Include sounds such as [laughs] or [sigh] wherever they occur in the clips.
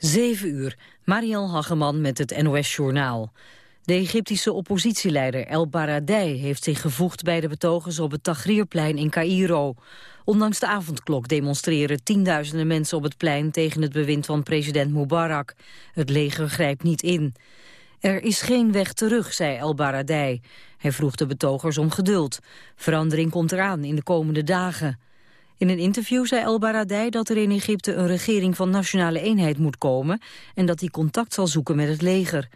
7 uur, Mariel Hageman met het NOS-journaal. De Egyptische oppositieleider El Baradei heeft zich gevoegd bij de betogers op het Tahrirplein in Cairo. Ondanks de avondklok demonstreren tienduizenden mensen op het plein tegen het bewind van president Mubarak. Het leger grijpt niet in. Er is geen weg terug, zei El Baradei. Hij vroeg de betogers om geduld. Verandering komt eraan in de komende dagen. In een interview zei El Baradei dat er in Egypte een regering van nationale eenheid moet komen en dat hij contact zal zoeken met het leger.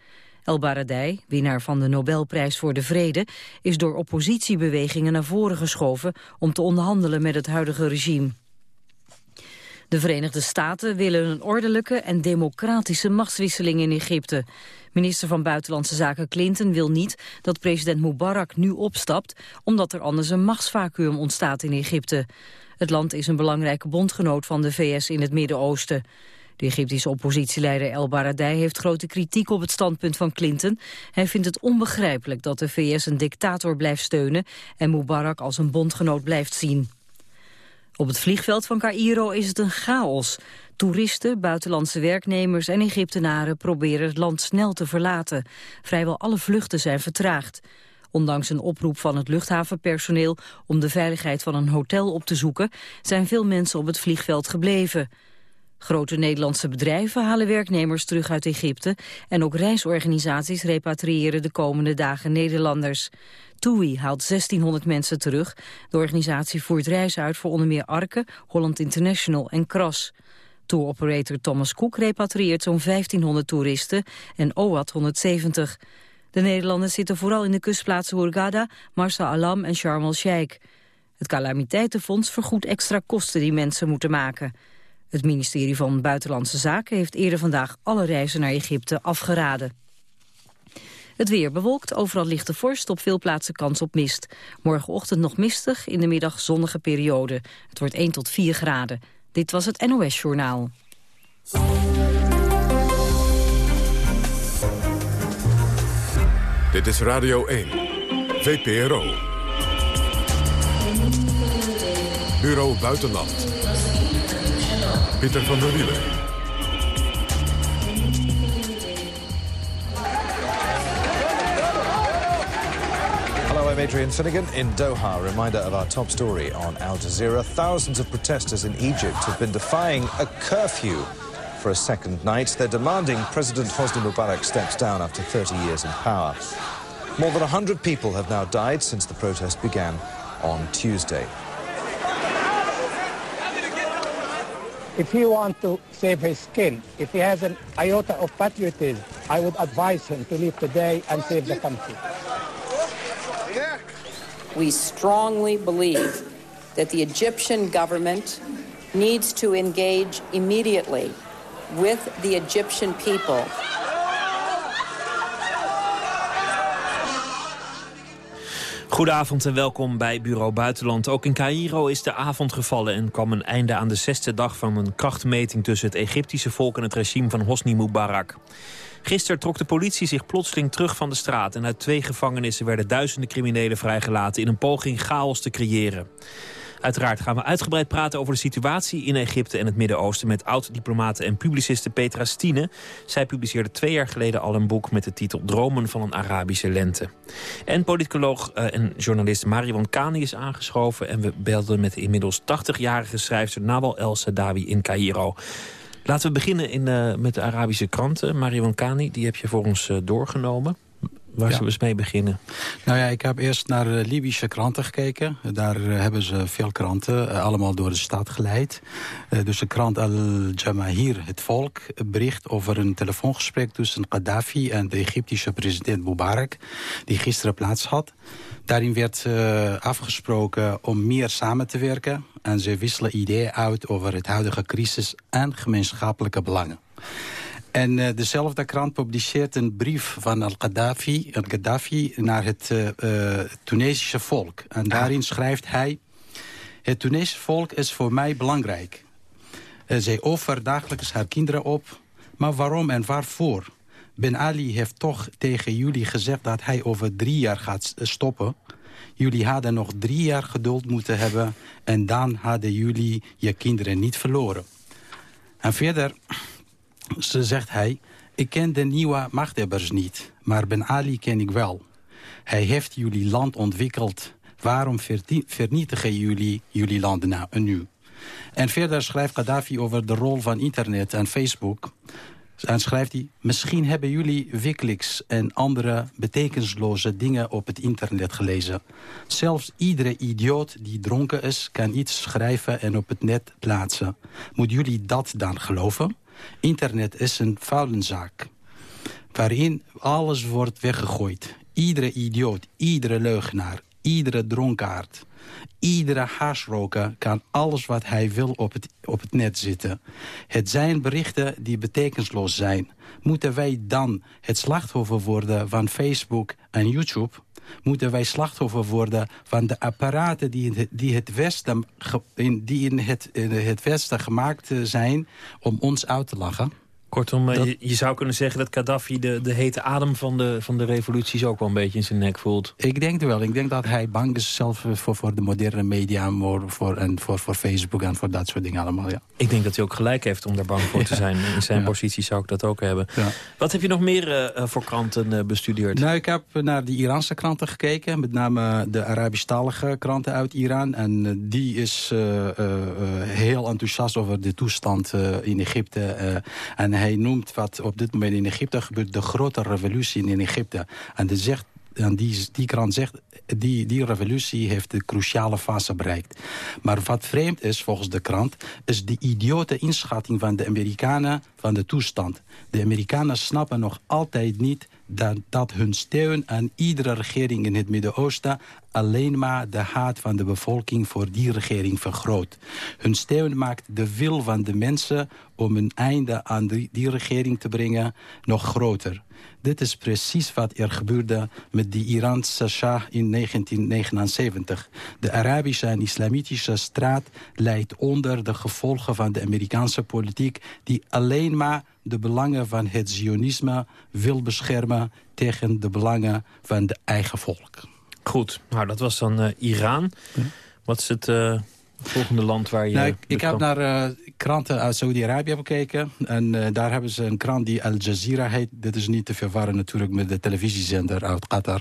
El Baradei, winnaar van de Nobelprijs voor de Vrede, is door oppositiebewegingen naar voren geschoven om te onderhandelen met het huidige regime. De Verenigde Staten willen een ordelijke en democratische machtswisseling in Egypte. Minister van Buitenlandse Zaken Clinton wil niet dat president Mubarak nu opstapt, omdat er anders een machtsvacuum ontstaat in Egypte. Het land is een belangrijke bondgenoot van de VS in het Midden-Oosten. De Egyptische oppositieleider El Baradei heeft grote kritiek op het standpunt van Clinton. Hij vindt het onbegrijpelijk dat de VS een dictator blijft steunen en Mubarak als een bondgenoot blijft zien. Op het vliegveld van Cairo is het een chaos. Toeristen, buitenlandse werknemers en Egyptenaren proberen het land snel te verlaten. Vrijwel alle vluchten zijn vertraagd. Ondanks een oproep van het luchthavenpersoneel om de veiligheid van een hotel op te zoeken, zijn veel mensen op het vliegveld gebleven. Grote Nederlandse bedrijven halen werknemers terug uit Egypte en ook reisorganisaties repatriëren de komende dagen Nederlanders. TUI haalt 1600 mensen terug. De organisatie voert reis uit voor onder meer Arke, Holland International en Kras. Tour-operator Thomas Cook repatrieert zo'n 1500 toeristen en OAT 170. De Nederlanders zitten vooral in de kustplaatsen Hurghada, Marsa Alam en Sharm el-Sheikh. Het calamiteitenfonds vergoedt extra kosten die mensen moeten maken. Het ministerie van Buitenlandse Zaken heeft eerder vandaag alle reizen naar Egypte afgeraden. Het weer bewolkt, overal ligt de vorst, op veel plaatsen kans op mist. Morgenochtend nog mistig, in de middag zonnige periode. Het wordt 1 tot 4 graden. Dit was het NOS Journaal. Dit is Radio 1, VPRO. Bureau Buitenland. Pieter van der Wielen. Hello, I'm Adrian Finnegan in Doha. Reminder of our top story on Al Jazeera. Thousands of protesters in Egypt have been defying a curfew for a second night. They're demanding President Hosni Mubarak steps down after 30 years in power. More than 100 people have now died since the protest began on Tuesday. If he wants to save his skin, if he has an iota of patriotism, I would advise him to leave today and save the country. We strongly believe that the Egyptian government needs to engage immediately with the Egyptian people Goedenavond en welkom bij Bureau Buitenland. Ook in Cairo is de avond gevallen en kwam een einde aan de zesde dag van een krachtmeting tussen het Egyptische volk en het regime van Hosni Mubarak. Gisteren trok de politie zich plotseling terug van de straat en uit twee gevangenissen werden duizenden criminelen vrijgelaten in een poging chaos te creëren. Uiteraard gaan we uitgebreid praten over de situatie in Egypte en het Midden-Oosten... met oud-diplomate en publiciste Petra Stine. Zij publiceerde twee jaar geleden al een boek met de titel Dromen van een Arabische Lente. En politicoloog uh, en journalist Mariwan Kani is aangeschoven... en we belden met de inmiddels 80-jarige schrijfster Nawal El Sadawi in Cairo. Laten we beginnen in, uh, met de Arabische kranten. Mariwan Kani, die heb je voor ons uh, doorgenomen. Waar zullen we eens mee beginnen? Nou ja, ik heb eerst naar de Libische kranten gekeken. Daar uh, hebben ze veel kranten, uh, allemaal door de stad geleid. Dus de krant Al-Jamahir, het volk, bericht over een telefoongesprek... tussen Gaddafi en de Egyptische president Mubarak... die gisteren plaats had. Daarin werd afgesproken om meer samen te werken... en ze wisselen ideeën uit over het huidige crisis en gemeenschappelijke belangen. En uh, dezelfde krant publiceert een brief van al-Gaddafi al naar het uh, uh, Tunesische volk. En daarin schrijft hij... Het Tunesische volk is voor mij belangrijk. zij offert dagelijks haar kinderen op. Maar waarom en waarvoor? Ben Ali heeft toch tegen jullie gezegd dat hij over drie jaar gaat stoppen. Jullie hadden nog drie jaar geduld moeten hebben... en dan hadden jullie je kinderen niet verloren. En verder Ze zegt hij, ik ken de nieuwe machthebbers niet, maar Ben Ali ken ik wel. Hij heeft jullie land ontwikkeld. Waarom vernietigen jullie jullie land nou, nu? En verder schrijft Gaddafi over de rol van internet en Facebook. En schrijft hij, misschien hebben jullie Wikileaks en andere betekensloze dingen op het internet gelezen. Zelfs iedere idioot die dronken is, kan iets schrijven en op het net plaatsen. Moet jullie dat dan geloven? Internet is een vuilenzaak waarin alles wordt weggegooid. Iedere idioot, iedere leugenaar, iedere dronkaard... Iedere haasroker kan alles wat hij wil op het, op het net zitten. Het zijn berichten die betekensloos zijn. Moeten wij dan het slachtoffer worden van Facebook en YouTube? Moeten wij slachtoffer worden van de apparaten die, die, het Westen, die in het, in het Westen gemaakt zijn om ons uit te lachen? Kortom, eh, je, je, zou kunnen zeggen dat Gaddafi de, de hete adem van de, van de revoluties ook wel een beetje in zijn nek voelt. Ik denk het wel. Ik denk dat hij bang is zelf voor, voor de moderne media voor, voor, en voor, voor Facebook en voor dat soort dingen allemaal. Ja. Ik denk dat hij ook gelijk heeft om daar bang voor te zijn. In zijn positie zou ik dat ook hebben. Ja. Wat heb je nog meer uh, voor kranten uh, bestudeerd? Nou, ik heb naar de Iraanse kranten gekeken. Met name de Arabisch-talige kranten uit Iran. En die is heel enthousiast over de toestand in Egypte. en hij noemt wat op dit moment in Egypte gebeurt... de grote revolutie in Egypte. En, de zegt, die krant zegt, die, die revolutie heeft de cruciale fase bereikt. Maar wat vreemd is, volgens de krant... is de idiote inschatting van de Amerikanen van de toestand. De Amerikanen snappen nog altijd niet dat, dat hun steun aan iedere regering in het Midden-Oosten alleen maar de haat van de bevolking voor die regering vergroot. Hun steun maakt de wil van de mensen om een einde aan die, die regering te brengen nog groter. Dit is precies wat er gebeurde met de Iraanse Shah in 1979. De Arabische en Islamitische straat leidt onder de gevolgen van de Amerikaanse politiek... die alleen maar de belangen van het zionisme wil beschermen... tegen de belangen van de eigen volk. Goed, nou dat was dan uh, Iran. Wat is het... Uh volgende land waar je... Nou, ik, heb naar uh, kranten uit Saudi-Arabië gekeken. En uh, daar hebben ze een krant die Al Jazeera heet. Dit is niet te verwarren natuurlijk met de televisiezender uit Qatar.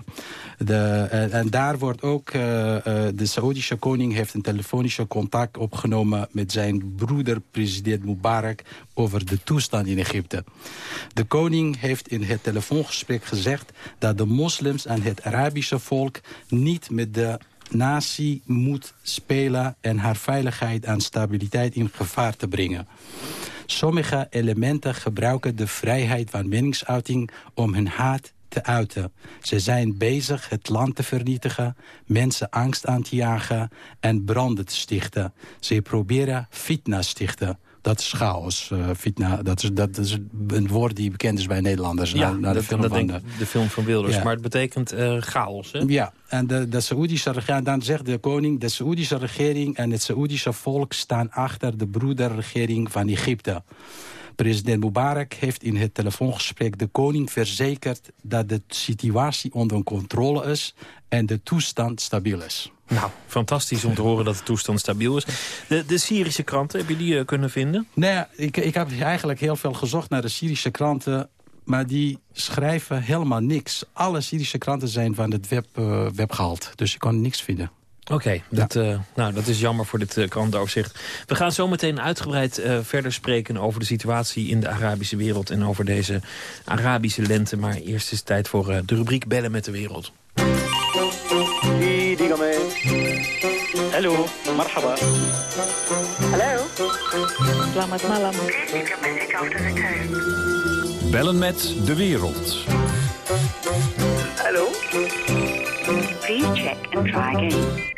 De, uh, en daar wordt ook... de Saoedische koning heeft een telefonische contact opgenomen... met zijn broeder, president Mubarak... over de toestand in Egypte. De koning heeft in het telefoongesprek gezegd... dat de moslims en het Arabische volk niet met de natie moet spelen en haar veiligheid en stabiliteit in gevaar te brengen. Sommige elementen gebruiken de vrijheid van meningsuiting om hun haat te uiten. Ze zijn bezig het land te vernietigen, mensen angst aan te jagen en branden te stichten. Ze proberen fitna stichten dat is chaos. Uh, fitna, dat is, dat is een woord die bekend is bij Nederlanders. Ja, na, de, film van de, de, film van Wilders. Maar het betekent uh, chaos, hè? Ja, en de, de Saoedische regering, dan zegt de koning... de Saoedische regering en het Saoedische volk staan achter de broederregering van Egypte. President Mubarak heeft in het telefoongesprek de koning verzekerd... dat de situatie onder controle is en de toestand stabiel is. Nou, fantastisch om te horen dat de toestand stabiel is. De, de Syrische kranten, heb je die uh, kunnen vinden? Nee, ik, ik heb eigenlijk heel veel gezocht naar de Syrische kranten... maar die schrijven helemaal niks. Alle Syrische kranten zijn van het web, uh, web gehaald. Dus ik kon niks vinden. Oké, dat, uh, nou, dat is jammer voor dit uh, krantenoverzicht. We gaan zo meteen uitgebreid uh, verder spreken over de situatie in de Arabische wereld... en over deze Arabische lente. Maar eerst is het tijd voor de rubriek Bellen met de Wereld. Hallo, marhaba. Hallo. Selamat malam. Bellen met de wereld. Hallo. Please check and try again.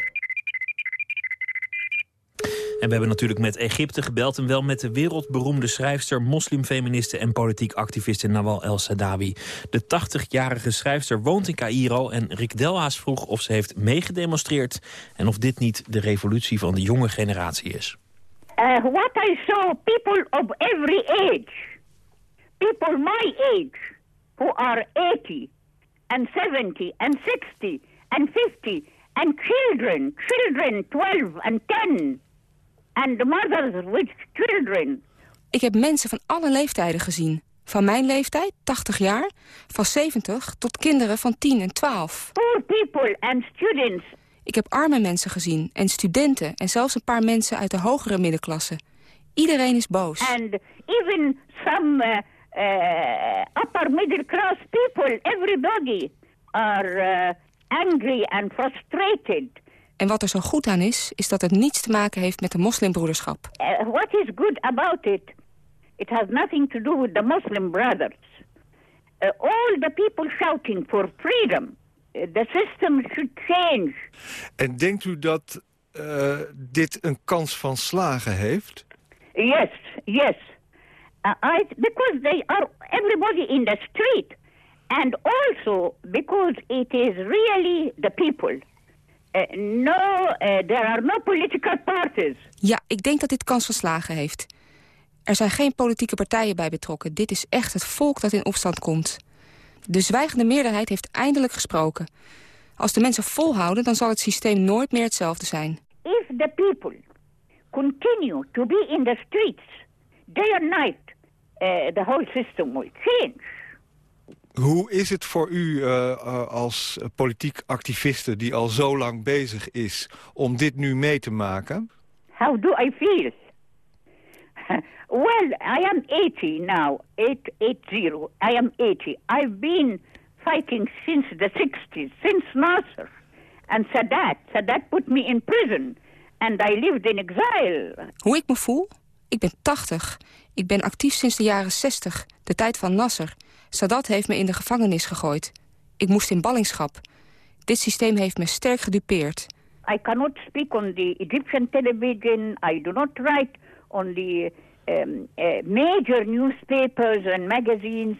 En we hebben natuurlijk met Egypte gebeld... en wel met de wereldberoemde schrijfster, moslimfeministe... en politiek activiste Nawal El-Sadawi. De 80-jarige schrijfster woont in Cairo... en Rick Delhaas vroeg of ze heeft meegedemonstreerd... en of dit niet de revolutie van de jonge generatie is. Uh, what I saw, people of every age... people my age, who are 80 and 70 and 60 and 50... and children, children 12 and 10 and mothers with children. Ik heb mensen van alle leeftijden gezien. Van mijn leeftijd, 80 jaar, van 70 tot kinderen van 10 en 12. Poor people and students. Ik heb arme mensen gezien en studenten en zelfs een paar mensen uit de hogere middenklasse. Iedereen is boos. And even some uh, upper middle class people, everybody are uh, angry and frustrated. En wat er zo goed aan is, is dat het niets te maken heeft met de moslimbroederschap. Uh, what is good about it? It has nothing to do with the Muslim brothers. Uh, all the people shouting for freedom. Uh, the system should change. En denkt u dat uh, dit een kans van slagen heeft? Yes, yes. Uh, I, because they are everybody in the street. And also because it is really the people. Uh, no, uh, there are no political parties. Ja, ik denk dat dit kans van slagen heeft. Er zijn geen politieke partijen bij betrokken. Dit is echt het volk dat in opstand komt. De zwijgende meerderheid heeft eindelijk gesproken. Als de mensen volhouden, dan zal het systeem nooit meer hetzelfde zijn. If the people continue to be in the streets, day and night, uh, the whole system will change. Hoe is het voor u uh, als politiek activiste die al zo lang bezig is... om dit nu mee te maken? How do I feel? [laughs] well, I am 80 now, 880. I am 80. I've been fighting since the 60s, since Nasser and Sadat. Sadat put me in prison and I lived in exile. Hoe ik me voel? Ik ben 80. Ik ben actief sinds de jaren 60, de tijd van Nasser. Sadat heeft me in de gevangenis gegooid. Ik moest in ballingschap. Dit systeem heeft me sterk gedupeerd. I cannot speak on the Egyptian television. I do not write on the um, uh, major newspapers and magazines.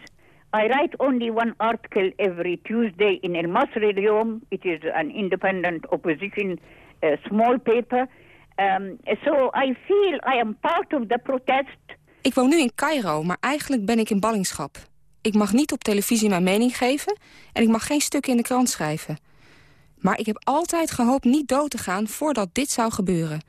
I write only one article every Tuesday in El Masri Al It is an independent opposition uh, small paper. Um, so I feel I am part of the protest. Ik woon nu in Cairo, maar eigenlijk ben ik in ballingschap. Ik mag niet op televisie mijn mening geven en ik mag geen stukken in de krant schrijven. Maar ik heb altijd gehoopt niet dood te gaan voordat dit zou gebeuren.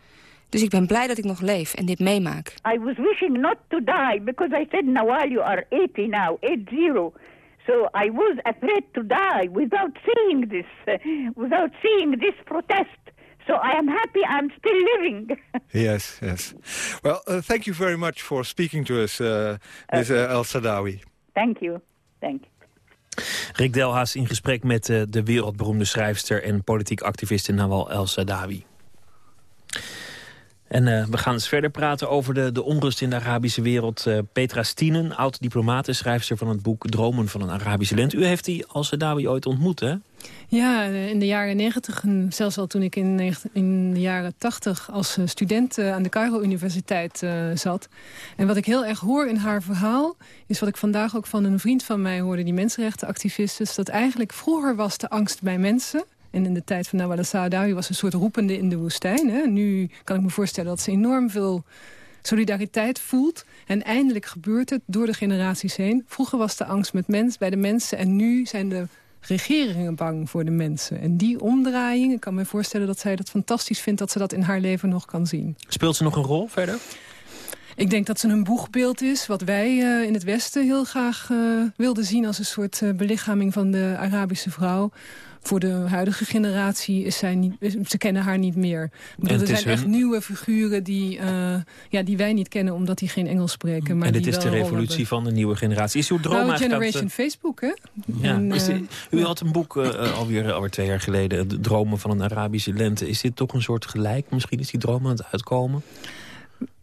Dus ik ben blij dat ik nog leef en dit meemaak. I was wishing not to die because I said, Nawal, you are 80 now, 80. So I was afraid to die without seeing this, [laughs] without seeing this protest. So I am happy I'm still living. [laughs] yes, yes. Well, uh, thank you very much for speaking to us, uh, Ms. Uh, El Sadawi. Thank you. Thank you. Rick Delhaas in gesprek met uh, de wereldberoemde schrijfster... en politiek activiste Nawal El Sadawi. En uh, we gaan eens verder praten over de, de onrust in de Arabische wereld. Uh, Petra Stienen, oud-diplomaat en schrijfster van het boek Dromen van een Arabische Lent. U heeft die al Sadawi ooit ontmoet, hè? Ja, in de jaren negentig en zelfs al toen ik in, in de jaren tachtig als student aan de Cairo Universiteit zat. En wat ik heel erg hoor in haar verhaal, is wat ik vandaag ook van een vriend van mij hoorde, die mensenrechtenactivist is, dat eigenlijk vroeger was de angst bij mensen en in de tijd van Nawal Saadawi was een soort roepende in de woestijn. Hè. Nu kan ik me voorstellen dat ze enorm veel solidariteit voelt. En eindelijk gebeurt het door de generaties heen. Vroeger was de angst met mens, bij de mensen en nu zijn de regeringen bang voor de mensen. En die omdraaiing, ik kan me voorstellen dat zij dat fantastisch vindt... dat ze dat in haar leven nog kan zien. Speelt ze nog een rol verder? Ik denk dat ze een boegbeeld is, wat wij uh, in het Westen heel graag uh, wilden zien... als een soort uh, belichaming van de Arabische vrouw. Voor de huidige generatie is zij niet, ze kennen haar niet meer. Bedoel, er zijn hun... echt nieuwe figuren die, ja, die wij niet kennen... omdat die geen Engels spreken. Maar en dit is de revolutie van de nieuwe generatie. Is uw droom nou, eigenlijk... Generation Facebook, hè? Ja. En, dit, u had een boek alweer, alweer twee jaar geleden... De Dromen van een Arabische Lente. Is dit toch een soort gelijk? Misschien is die droom aan het uitkomen?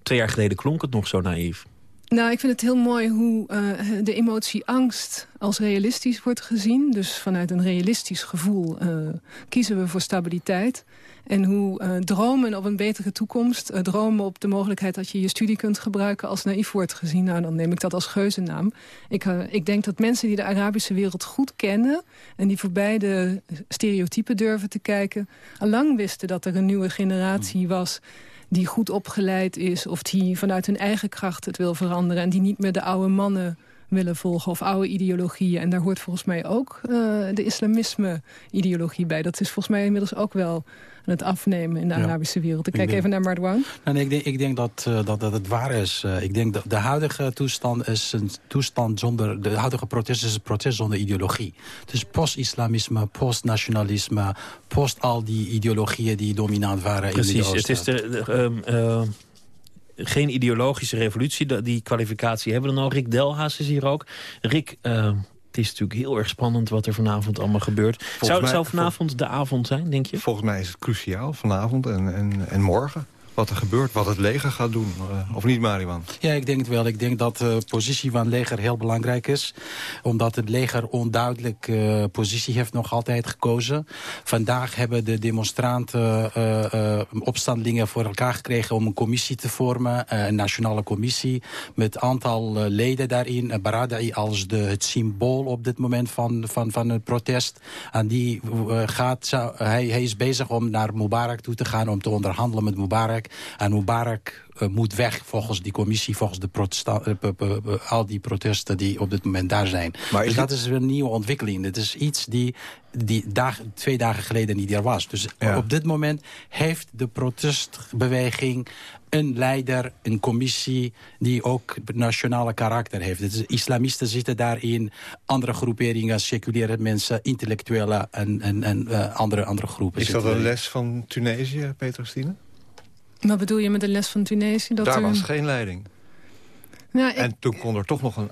Twee jaar geleden klonk het nog zo naïef. Nou, ik vind het heel mooi hoe uh, de emotie angst als realistisch wordt gezien. Dus vanuit een realistisch gevoel uh, kiezen we voor stabiliteit. En hoe uh, dromen op een betere toekomst, dromen op de mogelijkheid dat je je studie kunt gebruiken als naïef wordt gezien. Nou, dan neem ik dat als geuzennaam. Ik, ik denk dat mensen die de Arabische wereld goed kennen en die voorbij de stereotypen durven te kijken, al lang wisten dat er een nieuwe generatie was die goed opgeleid is... of die vanuit hun eigen kracht het wil veranderen... en die niet meer de oude mannen willen volgen of oude ideologieën. En daar hoort volgens mij ook uh, de islamisme-ideologie bij. Dat is volgens mij inmiddels ook wel aan het afnemen in de Arabische wereld. Ik kijk even naar Marwan. Nee, ik denk, ik denk dat, uh, dat, dat het waar is. Uh, ik denk dat de huidige toestand is een toestand zonder... de huidige protest is een protest zonder ideologie. Dus post-islamisme, post-nationalisme... post al die ideologieën die dominant waren Precies, in de het is de... de uh, geen ideologische revolutie. Die kwalificatie hebben we dan al. Rick Delhaas is hier ook. Rick, uh, het is natuurlijk heel erg spannend wat er vanavond allemaal gebeurt. Zou, mij, zou vanavond de avond zijn, denk je? Volgens mij is het cruciaal, vanavond en, en, en morgen wat er gebeurt, wat het leger gaat doen. Uh, of niet, Mariwan? Ja, ik denk het wel. Ik denk dat de positie van het leger heel belangrijk is. Omdat het leger onduidelijk uh, positie heeft nog altijd gekozen. Vandaag hebben de demonstranten, uh, opstandelingen voor elkaar gekregen... om een commissie te vormen, een nationale commissie... met aantal leden daarin. Baradei als de, het symbool op dit moment van, van, van het protest. En die gaat, hij, hij is bezig om naar Mubarak toe te gaan... om te onderhandelen met Mubarak en Mubarak uh, moet weg volgens die commissie, volgens de uh, al die protesten die op dit moment daar zijn. Maar dus dat is een nieuwe ontwikkeling. Het is iets die, die dag, twee dagen geleden niet er was. Dus ja. op dit moment heeft de protestbeweging een leider, een commissie die ook nationale karakter heeft. Dus islamisten zitten daarin, andere groeperingen, seculiere mensen, intellectuelen en, en, en uh, andere, andere groepen. Is dat een les van Tunesië, Peter Stine? Wat bedoel je met de les van Tunesië? Dat Daar was geen leiding. Nou, ik... En toen kon er toch nog een,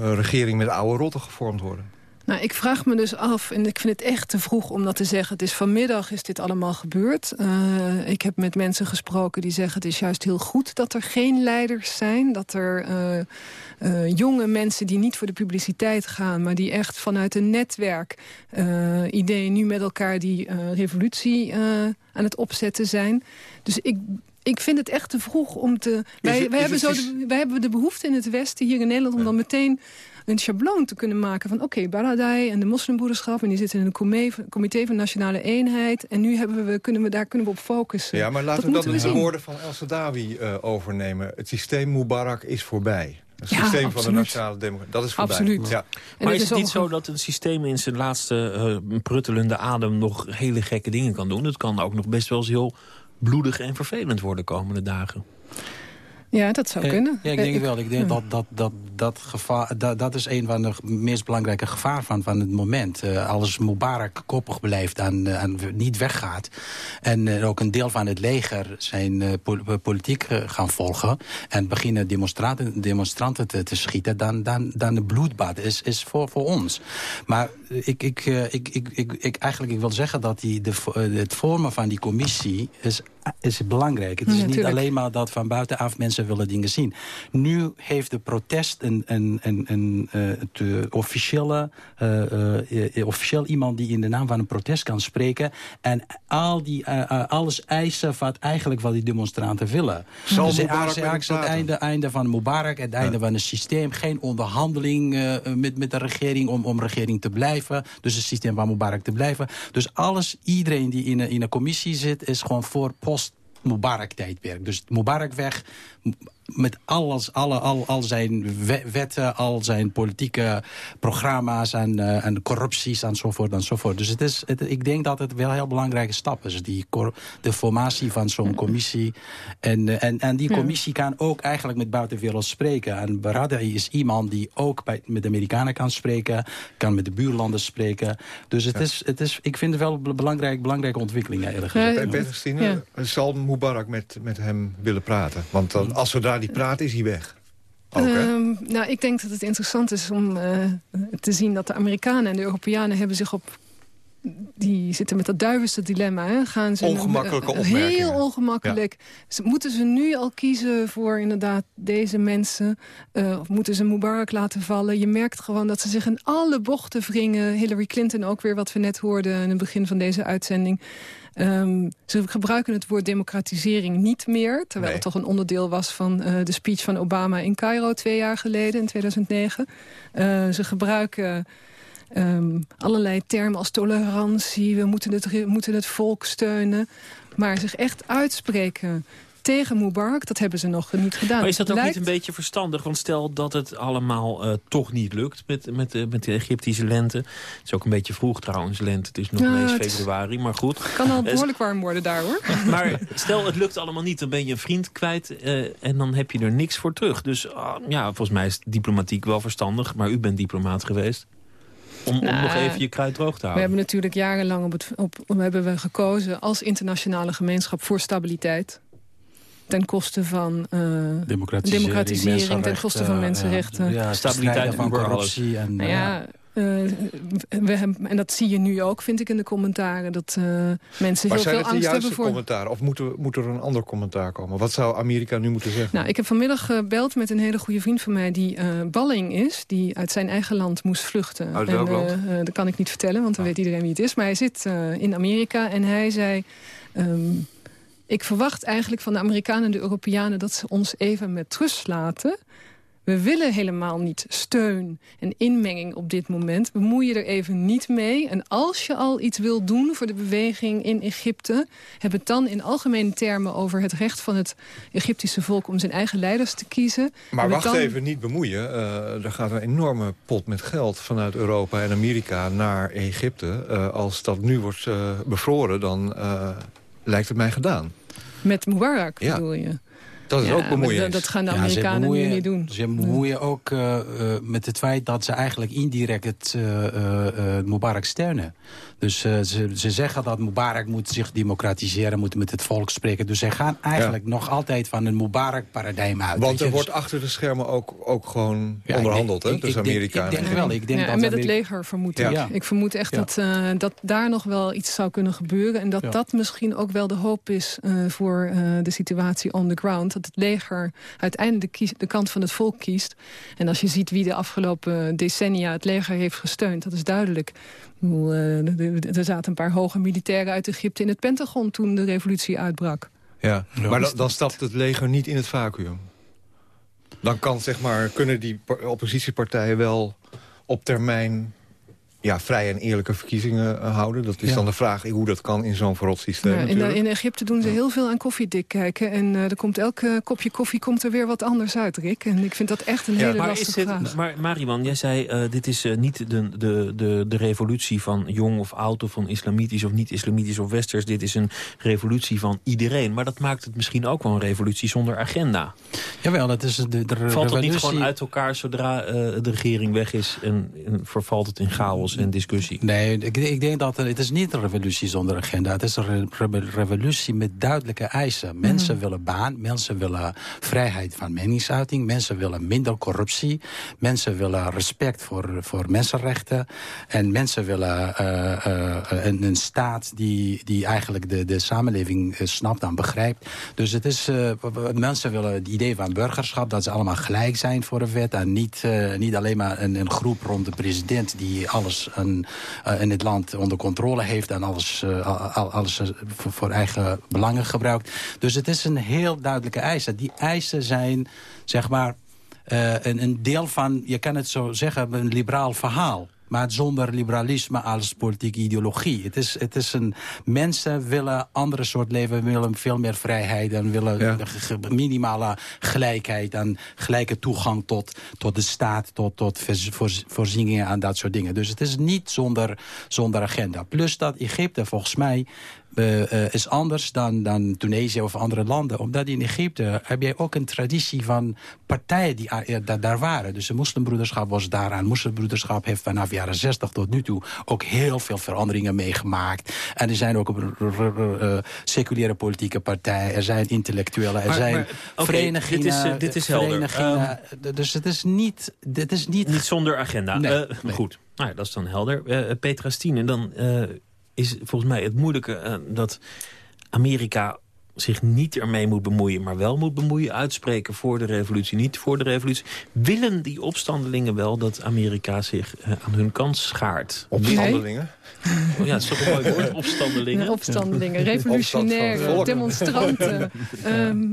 een regering met oude rotten gevormd worden. Nou, ik vraag me dus af, en ik vind het echt te vroeg om dat te zeggen... het is vanmiddag is dit allemaal gebeurd. Uh, ik heb met mensen gesproken die zeggen... het is juist heel goed dat er geen leiders zijn. Dat er uh, uh, jonge mensen die niet voor de publiciteit gaan... maar die echt vanuit een netwerk ideeën nu met elkaar... die revolutie aan het opzetten zijn. Dus ik ik vind het echt te vroeg om te... Wij, wij, hebben zo de, wij hebben de behoefte in het Westen, hier in Nederland... om dan meteen een schabloon te kunnen maken van... oké, okay, Baradei en de moslimbroederschap... en die zitten in een comité van nationale eenheid... en nu hebben we, kunnen we, daar kunnen we op focussen. Ja, maar laten dat we dan de woorden van El Sadawi uh, overnemen. Het systeem Mubarak is voorbij. Het systeem ja, van de nationale democratie, dat is voorbij. Absoluut. Ja. Maar is het niet zo dat het systeem in zijn laatste uh, pruttelende adem... nog hele gekke dingen kan doen? Het kan ook nog best wel eens heel bloedig en vervelend worden komende dagen. Ja, dat zou kunnen. Ja, ik denk het wel. Ik denk dat dat, dat, dat, gevaar, dat, dat is een van de meest belangrijke gevaar van, van het moment. Uh, als Mubarak koppig blijft en, en niet weggaat... en uh, ook een deel van het leger zijn politiek gaan volgen... en beginnen demonstranten, demonstranten te, te schieten... dan, dan, dan de bloedbad is, is voor, voor ons. Maar ik, ik, ik, ik, ik, ik, eigenlijk ik wil zeggen dat die, de, het vormen van die commissie... is is belangrijk. Het is ja, niet alleen maar dat van buitenaf mensen willen dingen zien. Nu heeft de protest een, een, een, een uh, officiële, uh, uh, officieel iemand die in de naam van een protest kan spreken. En al die, alles eisen wat eigenlijk wat die demonstranten willen. Zal dus Mubarak het einde, einde van Mubarak, het einde ja. van het systeem. Geen onderhandeling met, met de regering om, om regering te blijven. Dus het systeem van Mubarak te blijven. Dus alles, iedereen die in een, in een commissie zit, is gewoon voor post Mubarak-tijdperk. Dus Mubarak weg, met alles, alle, al, al zijn wetten, al zijn politieke programma's en, uh, en corrupties enzovoort enzovoort. Dus het is, het, ik denk dat het wel een heel belangrijke stap is. Die, de formatie van zo'n commissie. En, uh, en, en die commissie kan ook eigenlijk met buitenwereld spreken. En Baradei is iemand die ook bij, met de Amerikanen kan spreken, kan met de buurlanden spreken. Dus het is, het is, ik vind het wel een belangrijk, belangrijke ontwikkeling eerlijk gezegd. Ja. zal Mubarak met, met hem willen praten? Want dan, als we daar die praat, is hij weg. Ook, um, nou, ik denk dat het interessant is om uh, te zien dat de Amerikanen en de Europeanen hebben zich op die zitten met dat duivelste dilemma. Hè? Gaan ze Ongemakkelijke een, Heel ongemakkelijk. Ja. Moeten ze nu al kiezen voor inderdaad deze mensen? Uh, of moeten ze Mubarak laten vallen? Je merkt gewoon dat ze zich in alle bochten wringen. Hillary Clinton ook weer, wat we net hoorden in het begin van deze uitzending. Um, ze gebruiken het woord democratisering niet meer. Terwijl nee. het toch een onderdeel was van uh, de speech van Obama in Cairo twee jaar geleden, in 2009. Uh, ze gebruiken um, allerlei termen als tolerantie, we moeten het, moeten het volk steunen. Maar zich echt uitspreken tegen Mubarak. Dat hebben ze nog niet gedaan. Maar is dat ook Lijkt- niet een beetje verstandig? Want stel dat het allemaal eh, toch niet lukt met, met, de- met de Egyptische lente. Het is ook een beetje vroeg trouwens, lente. Het is nog Ja, eens het februari, maar goed. kan al Eh, behoorlijk warm worden daar, hoor. [laughs] Maar stel, het lukt allemaal niet, dan ben je een vriend kwijt... eh, en dan heb je er niks voor terug. Dus ah, ja, volgens mij is diplomatiek wel verstandig. Maar u bent diplomaat geweest. Om, om Nou, nog even je kruid droog te We houden. hebben natuurlijk jarenlang op het, op, hebben we gekozen als internationale gemeenschap voor stabiliteit. Ten koste van eh, Democratisering, democratisering, ten koste van mensenrechten. Ja, ja, Stabiliteit van corruptie. En, Nou ja, eh, we hebben, en dat zie je nu ook, vind ik in de commentaren. Dat eh, mensen Maar heel zijn veel het de angst juiste hebben voor... commentaren? Of moet er, moet er een ander commentaar komen? Wat zou Amerika nu moeten zeggen? Nou, ik heb vanmiddag gebeld met een hele goede vriend van mij... die eh, balling is, die uit zijn eigen land moest vluchten. Uit en, welk eh, land? dat kan ik niet vertellen, want dan weet iedereen wie het is. Maar hij zit eh, in Amerika en hij zei... ehm, ik verwacht eigenlijk van de Amerikanen en de Europeanen... dat ze ons even met rust laten... We willen helemaal niet steun en inmenging op dit moment. Bemoei je er even niet mee. En als je al iets wil doen voor de beweging in Egypte... heb het dan in algemene termen over het recht van het Egyptische volk... om zijn eigen leiders te kiezen. Maar wacht dan- even, niet bemoeien. Eh, er gaat een enorme pot met geld vanuit Europa en Amerika naar Egypte. Eh, als dat nu wordt eh, bevroren, dan lijkt het mij gedaan. Met Mubarak Ja. bedoel je? Dat is Ja, ook bemoeien. dat- gaan de Ja, Amerikanen nu niet doen. Ze bemoeien ook eh, eh, met het feit dat ze eigenlijk indirect het eh, eh, eh, Mubarak steunen. Dus eh, ze, ze zeggen dat Mubarak moet zich democratiseren, moet met het volk spreken. Dus zij gaan eigenlijk nog altijd van een Mubarak-paradigma uit. Want je. er Dus- wordt achter de schermen ook, ook gewoon Ja, onderhandeld, hè? Dus Amerika ik en denk wel, ik denk Ja, dat met het leger vermoed Ja. ik. Ja. Ik vermoed echt Ja. dat, eh, dat daar nog wel iets zou kunnen gebeuren. En dat Ja. dat misschien ook wel de hoop is eh, voor eh, de situatie on the ground. Dat het leger uiteindelijk de kant van het volk kiest. En als je ziet wie de afgelopen decennia het leger heeft gesteund, dat is duidelijk. Eh, er zaten een paar hoge militairen uit Egypte in het Pentagon toen de revolutie uitbrak. Ja, maar dan, dan stapt het leger niet in het vacuüm. Dan kan, zeg maar, kunnen die par- oppositiepartijen wel op termijn... Ja, vrije en eerlijke verkiezingen eh, houden. Dat is Ja. dan de vraag hoe dat kan in zo'n verrot systeem Ja, in, natuurlijk. in Egypte doen ze heel veel aan koffiedik kijken. En eh, er komt elke kopje koffie komt er weer wat anders uit, Rick. En ik vind dat echt een hele maar, lastige is het, vraag. maar Mariman, jij zei eh, dit is eh, niet de, de, de, de revolutie van jong of oud... of van islamitisch of niet-islamitisch of westers. Dit is een revolutie van iedereen. Maar dat maakt het misschien ook wel een revolutie zonder agenda. Jawel, dat is de, de Valt het niet revolutie- gewoon uit elkaar zodra eh, de regering weg is... En, en vervalt het in chaos en discussie? Nee, ik, ik denk dat er, het is niet een revolutie zonder agenda. Het is een re- re- revolutie met duidelijke eisen. Mensen willen baan, mensen willen vrijheid van meningsuiting... mensen willen minder corruptie, mensen willen respect voor, voor mensenrechten... en mensen willen eh, eh, een, een staat die, die eigenlijk de, de samenleving eh, snapt en begrijpt. Dus het is, eh, mensen willen het idee van burgerschap... dat ze allemaal gelijk zijn voor de wet... en niet, eh, niet alleen maar een, een groep rond de president... die alles een, eh, in het land onder controle heeft... en alles, eh, al- al- alles eh, voor, eigen belangen gebruikt. Dus het is een heel duidelijke eisen. Die eisen zijn, zeg maar, een, een deel van... je kan het zo zeggen, een liberaal verhaal. Maar zonder liberalisme als politieke ideologie. Het is, het is een, mensen willen andere soort leven, willen veel meer vrijheid... en willen Ja. minimale gelijkheid en gelijke toegang tot, tot de staat... tot, tot voorz- voorz- voorzieningen en dat soort dingen. Dus het is niet zonder, zonder agenda. Plus dat Egypte volgens mij eh, eh, is anders dan, dan Tunesië of andere landen. Omdat in Egypte heb je ook een traditie van partijen die daar waren. Dus de moslimbroederschap was daaraan. Moslimbroederschap heeft vanaf jaren 60 tot nu toe ook heel veel veranderingen meegemaakt. En er zijn ook r- eh, seculiere politieke partijen. Er zijn intellectuelen. Er Maar- zijn maar, verenigingen. dit is, dit is helder. D- dus het is niet... Dit is niet, Niet zonder agenda. Nee, nee. Goed, nou, dat is dan helder. Petra Stine, dan is volgens mij het moeilijke eh, dat Amerika zich niet ermee moet bemoeien, maar wel moet bemoeien, uitspreken voor de revolutie, niet voor de revolutie. Willen die opstandelingen wel dat Amerika zich eh, aan hun kant schaart? Opstandelingen. Oh ja, het is toch een mooi woord, opstandelingen. Opstandelingen, revolutionaire, demonstranten. Ehm,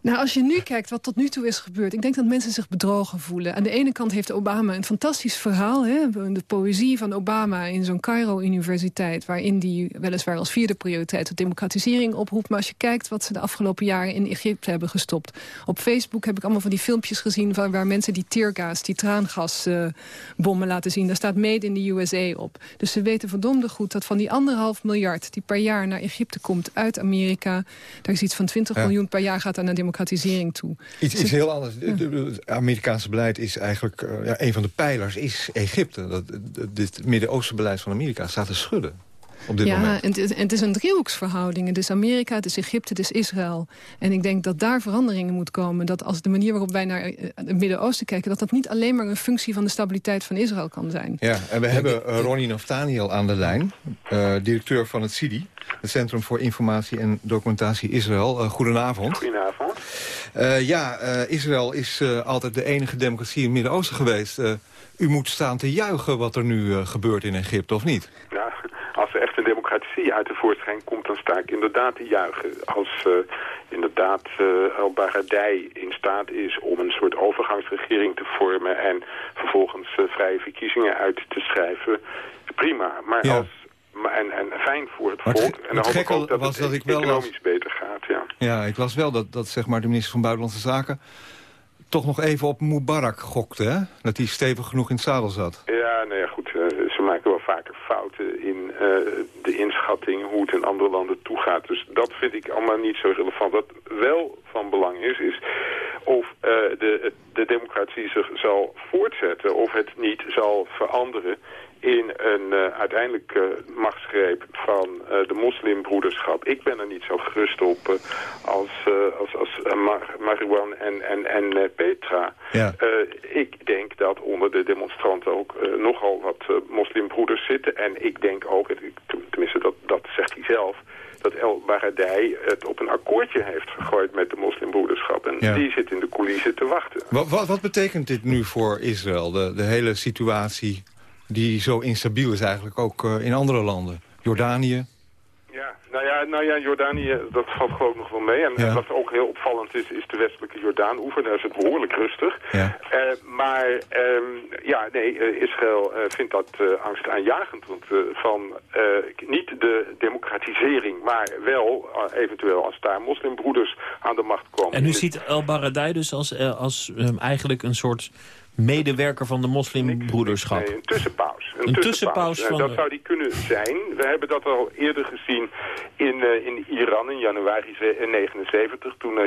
Nou, als je nu kijkt wat tot nu toe is gebeurd... ik denk dat mensen zich bedrogen voelen. Aan de ene kant heeft Obama een fantastisch verhaal. Hè? De poëzie van Obama in zo'n Cairo-universiteit... waarin die weliswaar als vierde prioriteit de democratisering oproept. Maar als je kijkt wat ze de afgelopen jaren in Egypte hebben gestopt. Op Facebook heb ik allemaal van die filmpjes gezien... Van waar mensen die teargas, die traangasbommen uh, laten zien. Daar staat Made in the USA op. Dus ze weten verdomde goed dat van die anderhalf miljard... die per jaar naar Egypte komt uit Amerika... daar is iets van 20 miljoen per jaar gaat aan de democratisering toe. Iets, iets heel anders. Het Amerikaanse beleid is eigenlijk... Uh, ja, een van de pijlers is Egypte. Dat, dit Midden-Oosten beleid van Amerika staat te schudden. Op dit ja, moment. En het, het is een driehoeksverhouding. Het is Amerika, het is Egypte, het is Israël. En ik denk dat daar veranderingen moet komen. Dat als de manier waarop wij naar eh, het Midden-Oosten kijken... dat dat niet alleen maar een functie van de stabiliteit van Israël kan zijn. Ja, en we hebben uh, Ronnie Naftaniel aan de lijn. Uh, directeur van het CIDI. Het Centrum voor Informatie en Documentatie Israël. Uh, goedenavond. Goedenavond. Uh, ja, uh, Israël is altijd de enige democratie in het Midden-Oosten geweest. u moet staan te juichen wat er nu gebeurt in Egypte, of niet? Ja, er democratie uit de voorschijn komt... dan sta ik inderdaad te juichen. Als inderdaad al Baradei in staat is om een soort overgangsregering te vormen... en vervolgens vrije verkiezingen uit te schrijven, prima. Maar ja. als en, en fijn voor het volk. en dan hoop ik ook dat was het dat ik wel economisch beter gaat, ja. Ja, ik las wel dat, dat zeg maar, de minister van Buitenlandse Zaken... toch nog even op Mubarak gokte, hè? Dat hij stevig genoeg in het zadel zat. Ja, nou ja, goed. eh, maken wel vaker fouten in eh, de inschatting hoe het in andere landen toegaat. Dus dat vind ik allemaal niet zo relevant. Wat wel van belang is, is of eh, de, de democratie zich zal voortzetten of het niet zal veranderen in een eh, uiteindelijk eh, machtsgreep van eh, de moslimbroederschap. Ik ben er niet zo gerust op als, als, als Mar Marwan en, en, en Petra. Ja. Ik denk dat onder de demonstranten ook nogal wat moslimbroeders zitten. En ik denk ook, tenminste dat, dat zegt hij zelf... dat El Baradei het op een akkoordje heeft gegooid met de moslimbroederschap. En Ja. die zit in de coulissen te wachten. Wat, wat, wat betekent dit nu voor Israël, de, de hele situatie... die zo instabiel is eigenlijk ook eh, in andere landen? Jordanië? Ja, nou ja, nou ja, Jordanië, dat valt geloof ik nog wel mee. En, Ja. en wat ook heel opvallend is, is de westelijke Jordaan-oever. Daar is het behoorlijk rustig. Ja. Eh, maar ehm, ja, nee, eh, Israël eh, vindt dat eh, angstaanjagend. Want eh, van eh, niet de democratisering, maar wel eh, eventueel als daar moslimbroeders aan de macht komen. En u ziet El Baradei dus als, eh, als eh, eigenlijk een soort medewerker van de moslimbroederschap. Nee, een tussenpaus. Een tussenpaus Eh, van dat zou die kunnen zijn. We hebben dat al eerder gezien in, eh, in Iran in januari ze- eh, 79... toen uh,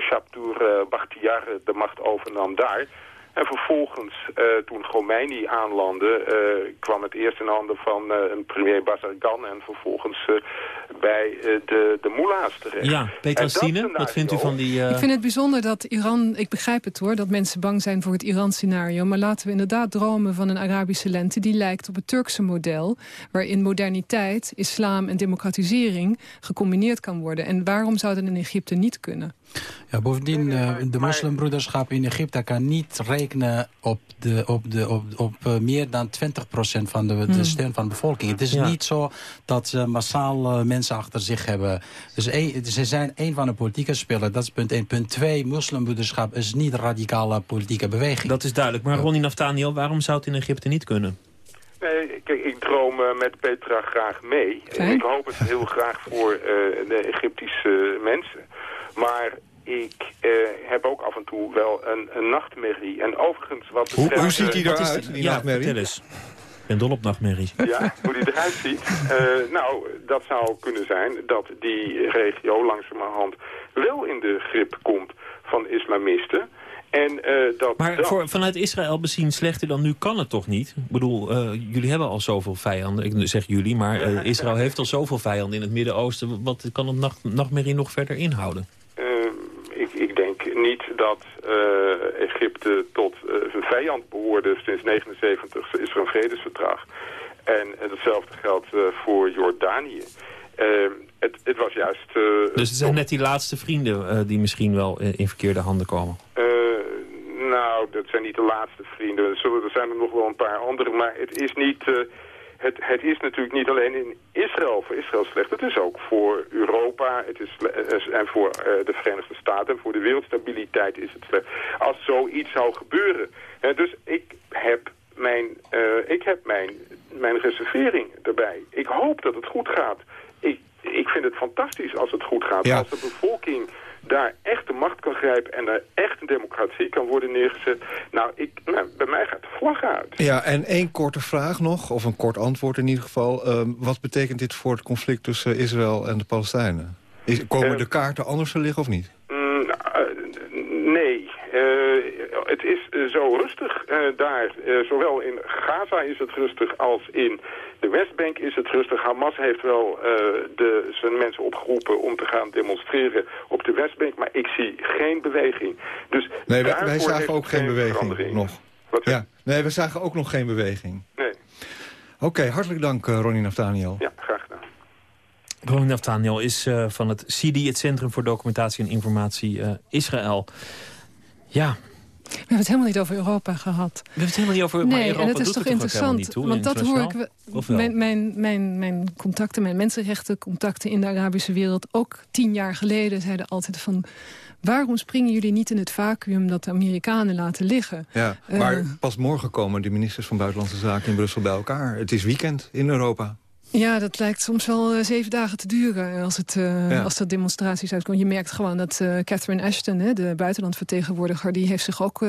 uh, Bakhtiar de macht overnam daar... En vervolgens, eh, toen Khomeini aanlandde, eh, kwam het eerst in handen van eh, een premier Bazargan... en vervolgens bij eh, de, de mullahs terecht. Ja, Petra Stine, wat vindt u van die... eh, Ik vind het bijzonder dat Iran, ik begrijp het hoor, dat mensen bang zijn voor het Iran-scenario. Maar laten we inderdaad dromen van een Arabische lente die lijkt op het Turkse model. Waarin moderniteit, islam en democratisering gecombineerd kan worden. En waarom zou dat in Egypte niet kunnen? Ja, bovendien, eh, de moslimbroederschap in Egypte kan niet rekenen op, de, op, de, op, op eh, meer dan 20% van de, de Hmm. steun van de bevolking. Het is Ja. niet zo dat ze massaal eh, mensen achter zich hebben. Dus een- ze zijn een van de politieke spelers, dat is punt 1. Punt 2, moslimbroederschap is niet een radicale politieke beweging. Dat is duidelijk. Maar Ronnie Naftaniel, waarom zou het in Egypte niet kunnen? Nee, kijk, ik droom met Petra graag mee. En ik hoop het heel graag voor eh, de Egyptische mensen. Maar ik eh, heb ook af en toe wel een, een nachtmerrie. En overigens, wat Hoe, betreft, hoe ziet hij eh, eruit, de- die ja, nachtmerrie? vertel eens. Ik ben dol op nachtmerries. Ja, hoe die eruit ziet. [laughs] Eh, nou, dat zou kunnen zijn dat die regio langzamerhand wel in de grip komt van islamisten. En eh, dat Maar dat- voor, vanuit Israël bezien slechter dan nu kan het toch niet? Ik bedoel, eh, jullie hebben al zoveel vijanden. Ik zeg jullie, maar eh, Israël heeft al zoveel vijanden in het Midden-Oosten. Wat kan het nacht, nachtmerrie nog verder inhouden? Eh, ik, ik denk niet dat eh, Egypte tot eh, zijn vijand behoorde. Sinds 79 is er een vredesverdrag. En hetzelfde geldt eh, voor Jordanië. Eh, het, het was juist... Dus het zijn net die laatste vrienden die misschien wel in verkeerde handen komen. nou, dat zijn niet de laatste vrienden. Er, zullen, er zijn er nog wel een paar andere. Maar het is niet... eh, het, het is natuurlijk niet alleen in Israël, voor Israël slecht. Het is ook voor Europa het is, eh, en voor eh, de Verenigde Staten en voor de wereldstabiliteit is het slecht. Als zoiets zou gebeuren. dus ik heb mijn, ik heb mijn, mijn reservering erbij. Ik hoop dat het goed gaat. Ik, ik vind het fantastisch als het goed gaat. Als de bevolking daar echt de macht kan grijpen en daar echt een democratie kan worden neergezet. Nou, ik, nou, bij mij gaat de vlag uit. Ja, en één korte vraag nog, of een kort antwoord in ieder geval. Uh, wat betekent dit voor het conflict tussen Israël en de Palestijnen? Is, komen uh, de kaarten anders te liggen of niet? Mm, nee, het is zo rustig daar. zowel in Gaza is het rustig als in de Westbank is het rustig. Hamas heeft wel uh, de, zijn mensen opgeroepen om te gaan demonstreren op de Westbank. Maar ik zie geen beweging. Dus nee, wij, wij zagen ook geen beweging nog. Wat ja. Nee, we zagen ook nog geen beweging. Nee. Oké, okay, hartelijk dank uh, Ronnie Naftaniel. Ja, graag gedaan. Ronnie Naftaniel is uh, van het CIDI, het Centrum voor Documentatie en Informatie Israël. Ja, we hebben het helemaal niet over Europa gehad. We hebben het helemaal niet over nee, maar Europa en het is toch interessant, toe, want dat hoor ik... Mijn, mijn, mijn, mijn contacten, mijn mensenrechtencontacten in de Arabische wereld... ook tien jaar geleden zeiden altijd van... waarom springen jullie niet in het vacuüm dat de Amerikanen laten liggen? Ja, maar uh, pas morgen komen de ministers van Buitenlandse Zaken in Brussel bij elkaar. Het is weekend in Europa. Ja, dat lijkt soms wel uh, zeven dagen te duren als, het, uh, ja. als er demonstraties uitkomen. Je merkt gewoon dat uh, Catherine Ashton, hè, de buitenlandvertegenwoordiger... die heeft zich ook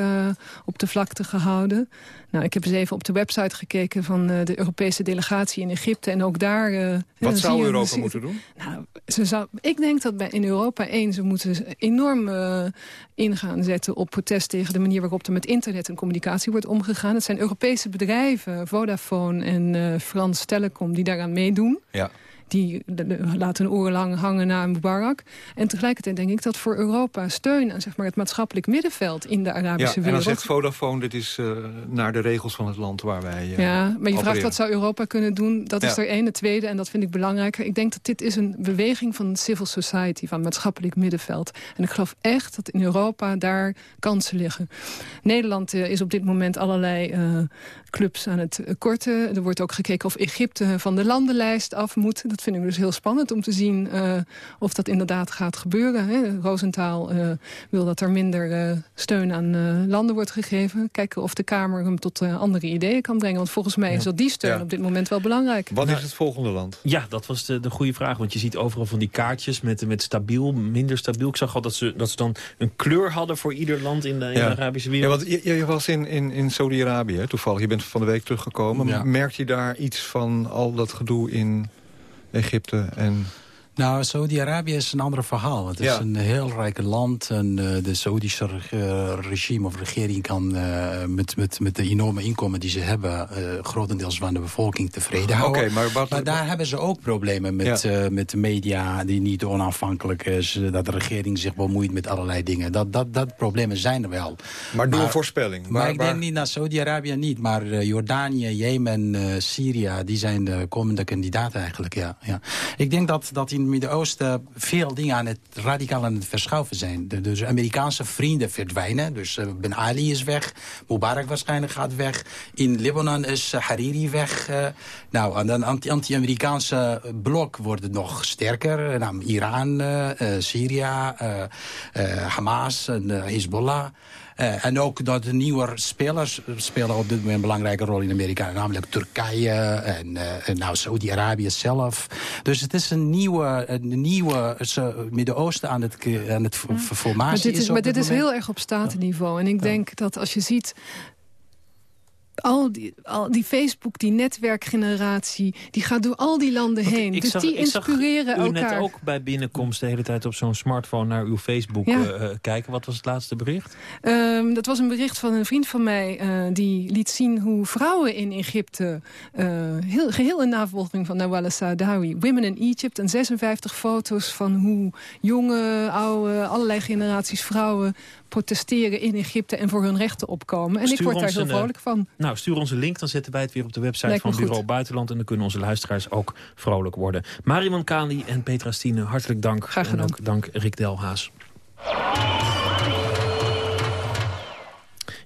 op de vlakte gehouden. Nou, ik heb eens even op de website gekeken van de Europese delegatie in Egypte. En ook daar... Wat zou Europa moeten doen? Nou, ze zou, ik denk dat bij in Europa één, ze moeten enorm ingaan zetten op protest tegen de manier waarop er met internet en communicatie wordt omgegaan. Het zijn Europese bedrijven, Vodafone en Frans Telecom, die daaraan meedoen. Ja. Die laten hun oren lang hangen naar Mubarak. En tegelijkertijd denk ik dat voor Europa steun aan zeg maar, het maatschappelijk middenveld in de Arabische ja, wereld... En dan zegt Vodafone, dit is uh, naar de regels van het land waar wij uh, Ja, maar je opereren. vraagt wat zou Europa kunnen doen. Dat is er één. Het tweede, en dat vind ik belangrijker. Ik denk dat dit is een beweging van civil society, van maatschappelijk middenveld. En ik geloof echt dat in Europa daar kansen liggen. Nederland eh, is op dit moment allerlei eh, clubs aan het eh, korten. Er wordt ook gekeken of Egypte van de landenlijst af moet. Dat vind ik dus heel spannend om te zien eh, of dat inderdaad gaat gebeuren. Hè. Roosentaal eh, wil dat er minder eh, steun aan eh, landen wordt gegeven. Kijken of de Kamer hem tot eh, andere ideeën kan brengen. Want volgens mij is dat die steun Ja. op dit moment wel belangrijk. Wat is het volgende land? Ja, dat was de, de goede vraag. Want je ziet overal van die kaartjes met, met stabiel, minder stabiel. Ik zag al dat ze, dat ze dan een kleur hadden voor ieder land in de, in de Arabische Ja, wereld. want je, je was in, in, in Saudi-Arabië toevallig. Je bent van de week teruggekomen. Ja. Merkt je daar iets van al dat gedoe in Egypte en... Nou, Saudi-Arabië is een ander verhaal. Het is een heel rijk land. En uh, de Saudische reg- uh, regime of regering kan uh, met, met, met de enorme inkomen die ze hebben... grotendeels van de bevolking tevreden Oké, houden. maar wat- maar daar hebben ze ook problemen met, Ja. met de media die niet onafhankelijk is. Dat de regering zich bemoeit met allerlei dingen. Dat, dat, dat problemen zijn er wel. Maar doe een voorspelling. Maar ik waar- denk niet naar Saudi-Arabië niet. Maar Jordanië, Jemen, Syrië, die zijn de komende kandidaten eigenlijk. Ja, ja. Ik denk dat, dat in het Midden-Oosten veel dingen aan het radicaal aan het verschuiven zijn. De, dus Amerikaanse vrienden verdwijnen. Dus uh, Ben Ali is weg. Mubarak waarschijnlijk gaat weg. In Libanon is uh, Hariri weg. Uh, nou, en dan anti- anti-Amerikaanse blok wordt het nog sterker. Nou, Iran, Syrië, Hamas en Hezbollah. Uh, en ook dat de nieuwe spelers spelen op dit moment een belangrijke rol in Amerika. Namelijk Turkije en, uh, en nou Saudi-Arabië zelf. Dus het is een nieuwe, een nieuwe Midden-Oosten aan het, aan het Maar formatie. dit is, maar dit is heel erg op statenniveau. En ik denk dat als je ziet al die, al die Facebook, die netwerkgeneratie... die gaat door al die landen heen. Dus zag- die ik zag inspireren u elkaar. net ook bij binnenkomst de hele tijd op zo'n smartphone naar uw Facebook Ja. eh, eh, kijken. Wat was het laatste bericht? Um, dat was een bericht van een vriend van mij... Uh, die liet zien hoe vrouwen in Egypte... Uh, heel, geheel in navolging van Nawala Saadawi... Women in Egypt en 56 foto's van hoe jonge, oude... allerlei generaties vrouwen protesteren in Egypte... en voor hun rechten opkomen. En ik word daar eh, vrolijk van. Nou, stuur ons een link, dan zetten wij het weer op de website Lijkt van Bureau goed. Buitenland. En dan kunnen onze luisteraars ook vrolijk worden. Mariman Kali en Petra Stine, hartelijk dank. Graag en gedaan. ook dank Rick Delhaas.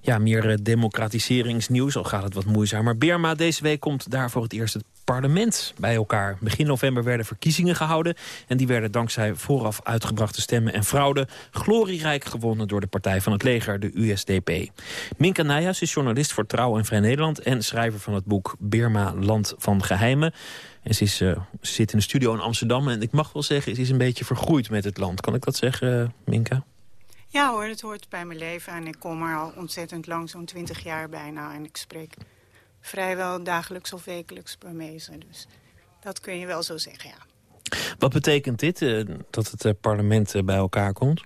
Ja, meer eh, democratiseringsnieuws, al gaat het wat moeizamer. Birma deze week komt daar voor het eerst het parlement bij elkaar. Begin november werden verkiezingen gehouden... en die werden dankzij vooraf uitgebrachte stemmen en fraude... glorierijk gewonnen door de Partij van het Leger, de USDP. Minka Nijhuis is journalist voor Trouw en Vrij Nederland... en schrijver van het boek Birma, Land van Geheimen. En ze, is, uh, ze zit in de studio in Amsterdam en ik mag wel zeggen... ze is een beetje vergroeid met het land. Kan ik dat zeggen, uh, Minka? Ja hoor, het hoort bij mijn leven en ik kom er al ontzettend lang, zo'n twintig jaar bijna. En ik spreek vrijwel dagelijks of wekelijks Burmezen. Dus dat kun je wel zo zeggen, ja. Wat betekent dit, uh, dat het uh, parlement uh, bij elkaar komt?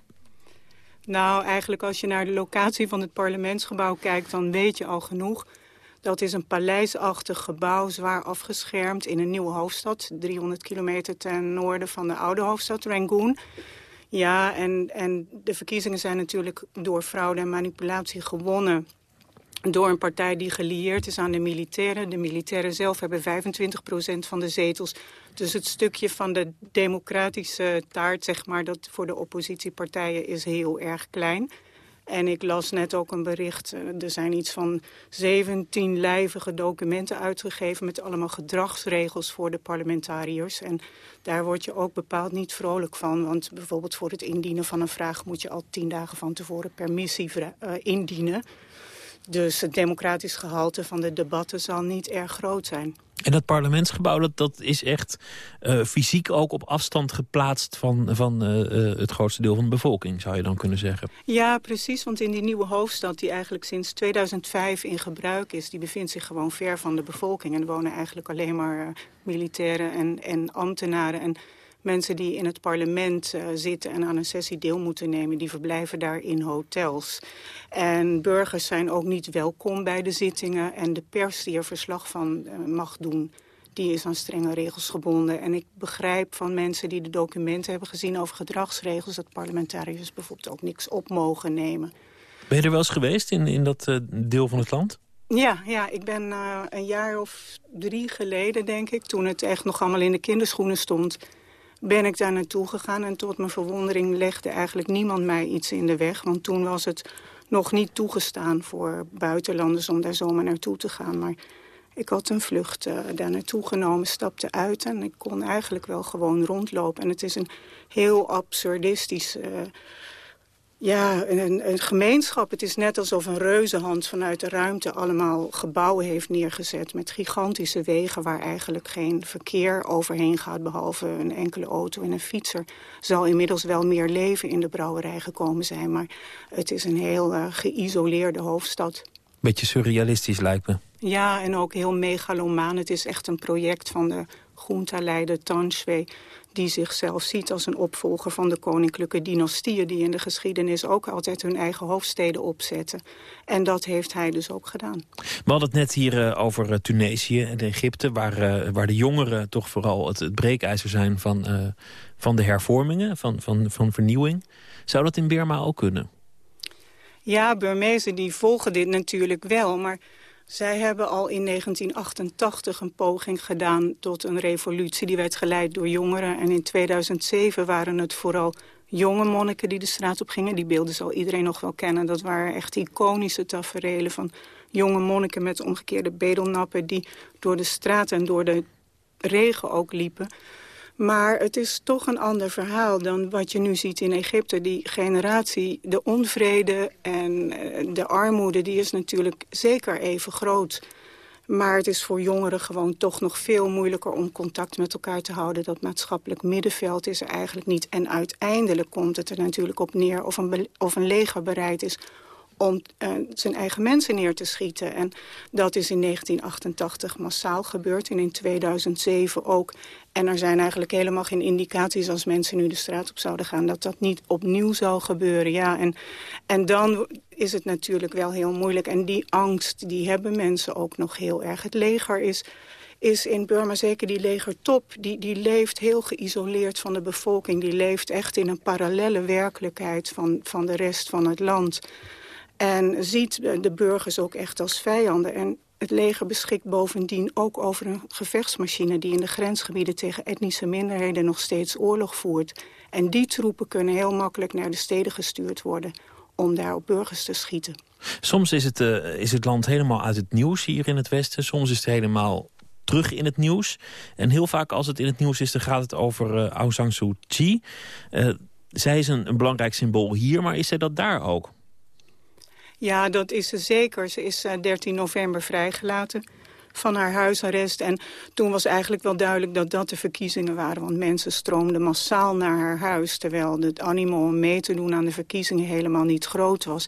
Nou, eigenlijk als je naar de locatie van het parlementsgebouw kijkt... dan weet je al genoeg. Dat is een paleisachtig gebouw, zwaar afgeschermd in een nieuwe hoofdstad. 300 kilometer ten noorden van de oude hoofdstad, Rangoon. Ja, en, en de verkiezingen zijn natuurlijk door fraude en manipulatie gewonnen door een partij die gelieerd is aan de militairen. De militairen zelf hebben 25% van de zetels. Dus het stukje van de democratische taart, zeg maar, dat voor de oppositiepartijen is heel erg klein. En ik las net ook een bericht, eh, er zijn iets van 17 lijvige documenten uitgegeven... met allemaal gedragsregels voor de parlementariërs. En daar word je ook bepaald niet vrolijk van. Want bijvoorbeeld voor het indienen van een vraag... moet je al tien dagen van tevoren permissie uh, indienen. Dus het democratisch gehalte van de debatten zal niet erg groot zijn. En dat parlementsgebouw, dat, dat is echt uh, fysiek ook op afstand geplaatst van, van uh, uh, het grootste deel van de bevolking, zou je dan kunnen zeggen. Ja, precies, want in die nieuwe hoofdstad die eigenlijk sinds 2005 in gebruik is, die bevindt zich gewoon ver van de bevolking. En er wonen eigenlijk alleen maar militairen en, en ambtenaren en mensen die in het parlement uh, zitten en aan een sessie deel moeten nemen... die verblijven daar in hotels. En burgers zijn ook niet welkom bij de zittingen. En de pers die er verslag van uh, mag doen die is aan strenge regels gebonden. En ik begrijp van mensen die de documenten hebben gezien over gedragsregels... dat parlementariërs bijvoorbeeld ook niks op mogen nemen. Ben je er wel eens geweest in, in dat uh, deel van het land? Ja, ja ik ben uh, een jaar of drie geleden, denk ik... toen het echt nog allemaal in de kinderschoenen stond ben ik daar naartoe gegaan. En tot mijn verwondering legde eigenlijk niemand mij iets in de weg. Want toen was het nog niet toegestaan voor buitenlanders om daar zomaar naartoe te gaan. Maar ik had een vlucht uh, daar naartoe genomen, stapte uit en ik kon eigenlijk wel gewoon rondlopen. En het is een heel absurdistisch uh, ja, een, een, gemeenschap. Het is net alsof een reuzenhand vanuit de ruimte allemaal gebouwen heeft neergezet. Met gigantische wegen waar eigenlijk geen verkeer overheen gaat. Behalve een enkele auto en een fietser. Zal inmiddels wel meer leven in de brouwerij gekomen zijn. Maar het is een heel uh, geïsoleerde hoofdstad. Beetje surrealistisch lijkt me. Ja, en ook heel megalomaan. Het is echt een project van de groentaleider Tanshwe die zichzelf ziet als een opvolger van de koninklijke dynastieën... die in de geschiedenis ook altijd hun eigen hoofdsteden opzetten. En dat heeft hij dus ook gedaan. We hadden het net hier uh, over uh, Tunesië en Egypte... Waar, uh, waar de jongeren toch vooral het, het breekijzer zijn van, van de hervormingen, van, van, van vernieuwing. Zou dat in Burma ook kunnen? Ja, Burmezen die volgen dit natuurlijk wel, maar... Zij hebben al in 1988 een poging gedaan tot een revolutie. Die werd geleid door jongeren. En in 2007 waren het vooral jonge monniken die de straat op gingen. Die beelden zal iedereen nog wel kennen. Dat waren echt iconische taferelen van jonge monniken met omgekeerde bedelnappen... die door de straat en door de regen ook liepen. Maar het is toch een ander verhaal dan wat je nu ziet in Egypte. Die generatie, de onvrede en eh, de armoede, die is natuurlijk zeker even groot. Maar het is voor jongeren gewoon toch nog veel moeilijker om contact met elkaar te houden. Dat maatschappelijk middenveld is er eigenlijk niet. En uiteindelijk komt het er natuurlijk op neer of een, of een leger bereid is om uh, zijn eigen mensen neer te schieten. En dat is in 1988 massaal gebeurd en in 2007 ook. En er zijn eigenlijk helemaal geen indicaties als mensen nu de straat op zouden gaan... dat dat niet opnieuw zou gebeuren. Ja, en, en dan is het natuurlijk wel heel moeilijk. En die angst, die hebben mensen ook nog heel erg. Het leger is is in Burma zeker die legertop. Die, die leeft heel geïsoleerd van de bevolking. Die leeft echt in een parallele werkelijkheid van, van de rest van het land. En ziet de burgers ook echt als vijanden. En het leger beschikt bovendien ook over een gevechtsmachine... die in de grensgebieden tegen etnische minderheden nog steeds oorlog voert. En die troepen kunnen heel makkelijk naar de steden gestuurd worden... om daar op burgers te schieten. Soms is het, uh, is het land helemaal uit het nieuws hier in het Westen. Soms is het helemaal terug in het nieuws. En heel vaak als het in het nieuws is, dan gaat het over uh, Aung San Suu Kyi. zij is een, een belangrijk symbool hier, maar is zij dat daar ook? Ja, dat is ze zeker. Ze is 13 november vrijgelaten van haar huisarrest. En toen was eigenlijk wel duidelijk dat dat de verkiezingen waren. Want mensen stroomden massaal naar haar huis... terwijl het animo om mee te doen aan de verkiezingen helemaal niet groot was.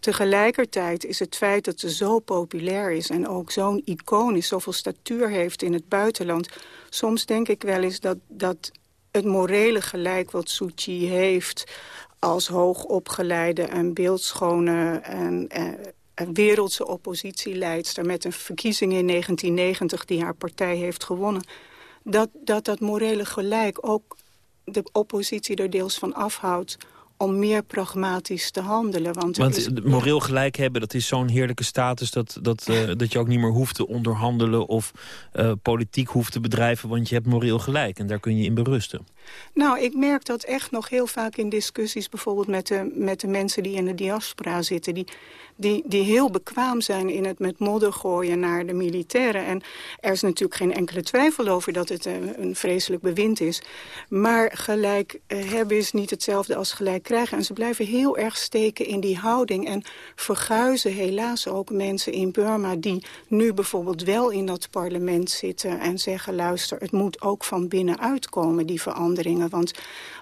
Tegelijkertijd is het feit dat ze zo populair is... en ook zo'n icoon is, zoveel statuur heeft in het buitenland... soms denk ik wel eens dat, dat het morele gelijk wat Suu heeft als hoogopgeleide en beeldschone en, en eh, wereldse oppositieleidster... met een verkiezing in 1990 die haar partij heeft gewonnen... dat dat, dat morele gelijk ook de oppositie er deels van afhoudt om meer pragmatisch te handelen. Want, want is, moreel gelijk hebben, dat is zo'n heerlijke status... Dat, dat, uh, dat je ook niet meer hoeft te onderhandelen of uh, politiek hoeft te bedrijven... want je hebt moreel gelijk en daar kun je in berusten. Nou, ik merk dat echt nog heel vaak in discussies... bijvoorbeeld met de, met de mensen die in de diaspora zitten... Die, die, die heel bekwaam zijn in het met modder gooien naar de militairen. En er is natuurlijk geen enkele twijfel over dat het een, eh, een vreselijk bewind is. Maar gelijk hebben is niet hetzelfde als gelijk krijgen. En ze blijven heel erg steken in die houding. En verguizen helaas ook mensen in Burma... die nu bijvoorbeeld wel in dat parlement zitten en zeggen... luister, het moet ook van binnenuit komen, die veranderingen. Want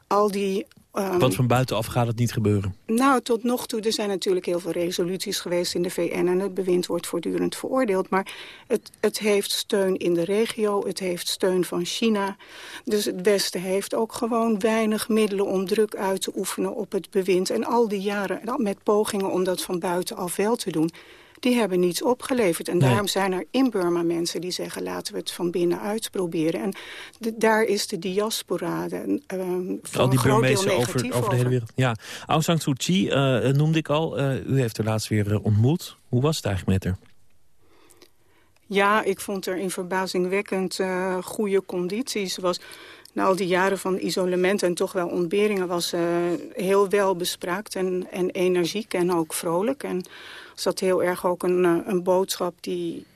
al die Um, Want van buitenaf gaat het niet gebeuren? Nou, tot nog toe, er zijn natuurlijk heel veel resoluties geweest in de VN... en het bewind wordt voortdurend veroordeeld. Maar het, het heeft steun in de regio, het heeft steun van China. Dus het Westen heeft ook gewoon weinig middelen om druk uit te oefenen op het bewind. En al die jaren met pogingen om dat van buitenaf wel te doen die hebben niets opgeleverd. En daarom zijn er in Burma mensen die zeggen... laten we het van binnenuit proberen. En daar is de diaspora de, uh, Al die Burmezen over, over, de hele wereld. Ja. Aung San Suu Kyi uh, noemde ik al. Uh, u heeft haar laatst weer ontmoet. Hoe was het eigenlijk met haar? Ja, ik vond er in verbazingwekkend goede condities. was na al die jaren van isolement en toch wel ontberingen... was uh, heel wel bespraakt en, en energiek en ook vrolijk. En zat heel erg ook een, eh, een boodschap die,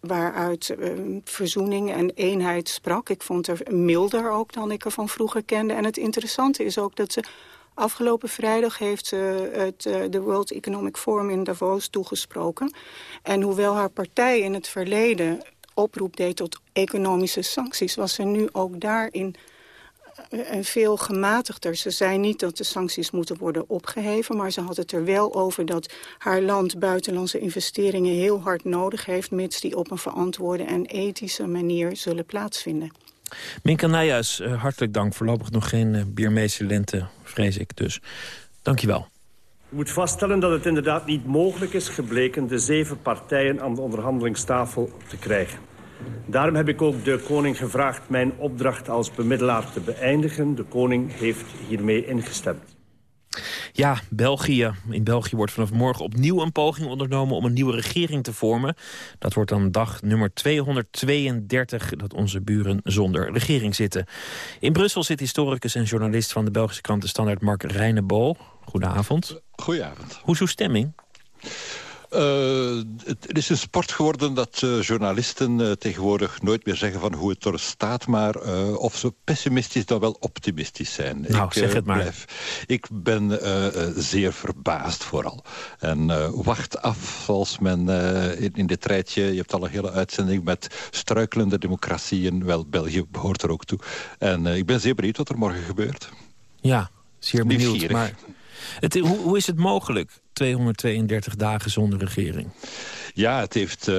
waaruit uh, verzoening en eenheid sprak. Ik vond er milder ook dan ik er van vroeger kende. En het interessante is ook dat ze afgelopen vrijdag heeft ze het de World Economic Forum in Davos toegesproken. En hoewel haar partij in het verleden oproep deed tot economische sancties... was ze nu ook daarin veel gematigder. Ze zei niet dat de sancties moeten worden opgeheven... maar ze had het er wel over dat haar land buitenlandse investeringen heel hard nodig heeft... mits die op een verantwoorde en ethische manier zullen plaatsvinden. Minka Nijhuis, uh, hartelijk dank. Voorlopig nog geen uh, biermeester lente, vrees ik dus. Dank je wel. Ik moet vaststellen dat het inderdaad niet mogelijk is gebleken... de zeven partijen aan de onderhandelingstafel te krijgen. Daarom heb ik ook de koning gevraagd mijn opdracht als bemiddelaar te beëindigen. De koning heeft hiermee ingestemd. Ja, België. In België wordt vanaf morgen opnieuw een poging ondernomen om een nieuwe regering te vormen. Dat wordt dan dag nummer 232 dat onze buren zonder regering zitten. In Brussel zit historicus en journalist van de Belgische krant De Standaard Mark Reinebo. Goedenavond. Goedenavond. Hoe is uw stemming? Uh, het, is een sport geworden dat uh, journalisten uh, tegenwoordig nooit meer zeggen van hoe het er staat, maar of ze pessimistisch dan wel optimistisch zijn. Nou, ik, zeg het maar. Blijf, ik ben zeer verbaasd vooral. En wacht af als men in, in, dit rijtje, je hebt al een hele uitzending met struikelende democratieën, wel België behoort er ook toe. En ik ben zeer benieuwd wat er morgen gebeurt. Ja, zeer benieuwd. Maar het, hoe, hoe is het mogelijk? 232 dagen zonder regering. Ja, het heeft uh,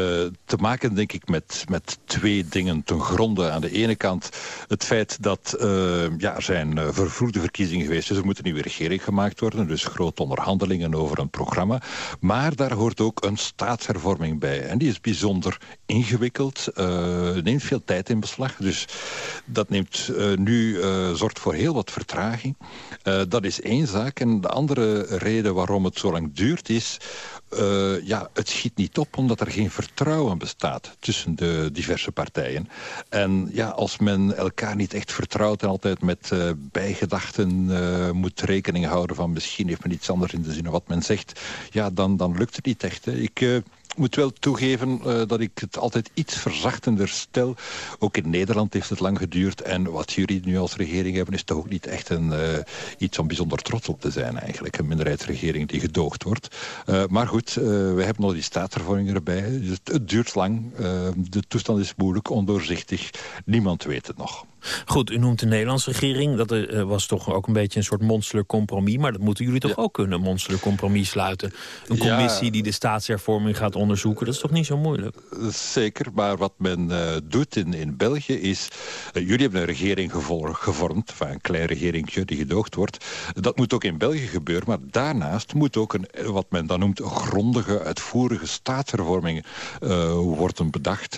te maken, denk ik, met, met twee dingen ten gronde. Aan de ene kant het feit dat uh, ja, er zijn uh, vervroegde verkiezingen geweest... dus er moet een nieuwe regering gemaakt worden. Dus grote onderhandelingen over een programma. Maar daar hoort ook een staatshervorming bij. En die is bijzonder ingewikkeld. neemt veel tijd in beslag. Dus dat neemt nu, zorgt voor heel wat vertraging. dat is één zaak. En de andere reden waarom het zo lang duurt is uh, ja, het schiet niet op omdat er geen vertrouwen bestaat tussen de diverse partijen. En ja, als men elkaar niet echt vertrouwt en altijd met uh, bijgedachten uh, moet rekening houden van misschien heeft men iets anders in de zin wat men zegt, ja, dan, dan lukt het niet echt. Hè. Ik moet wel toegeven uh, dat ik het altijd iets verzachtender stel. Ook in Nederland heeft het lang geduurd. En wat jullie nu als regering hebben is toch ook niet echt een, uh, iets om bijzonder trots op te zijn eigenlijk. Een minderheidsregering die gedoogd wordt. Uh, maar goed, we hebben nog die staatshervorming erbij. Dus het, het duurt lang. de toestand is moeilijk, ondoorzichtig. Niemand weet het nog. Goed, u noemt de Nederlandse regering. Dat uh, was toch ook een beetje een soort monsterlijk compromis. Maar dat moeten jullie toch ook kunnen, een monsterlijk compromis sluiten? Een commissie ja. die de staatshervorming gaat onderzoeken. Dat is toch niet zo moeilijk? Zeker, maar wat men uh, doet in, in België is... Uh, jullie hebben een regering gevormd, enfin, een klein regeringje die gedoogd wordt. Dat moet ook in België gebeuren. Maar daarnaast moet ook een, wat men dan noemt... een grondige, uitvoerige staatshervorming worden bedacht.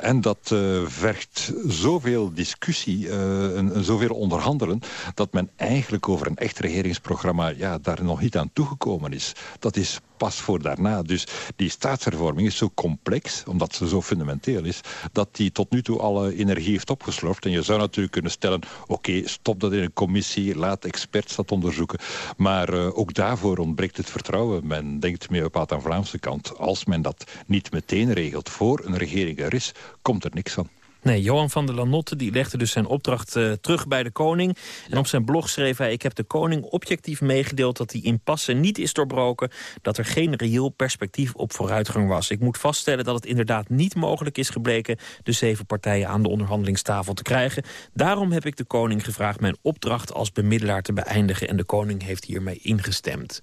en dat vergt zoveel discussie discussie, uh, een, zoveel onderhandelen... dat men eigenlijk over een echt regeringsprogramma ja, daar nog niet aan toegekomen is. Dat is pas voor daarna. Dus die staatshervorming is zo complex, omdat ze zo fundamenteel is... dat die tot nu toe alle energie heeft opgeslorpt. En je zou natuurlijk kunnen stellen... oké, stop dat in een commissie, laat experts dat onderzoeken. Maar uh, ook daarvoor ontbreekt het vertrouwen. Men denkt meer op aan Vlaamse kant. Als men dat niet meteen regelt voor een regering er is, komt er niks van. Nee, Johan van der Lanotte die legde dus zijn opdracht uh, terug bij de koning. En op zijn blog schreef hij... ik heb de koning objectief meegedeeld dat die impasse niet is doorbroken... dat er geen reëel perspectief op vooruitgang was. Ik moet vaststellen dat het inderdaad niet mogelijk is gebleken... de zeven partijen aan de onderhandelingstafel te krijgen. Daarom heb ik de koning gevraagd mijn opdracht als bemiddelaar te beëindigen... en de koning heeft hiermee ingestemd.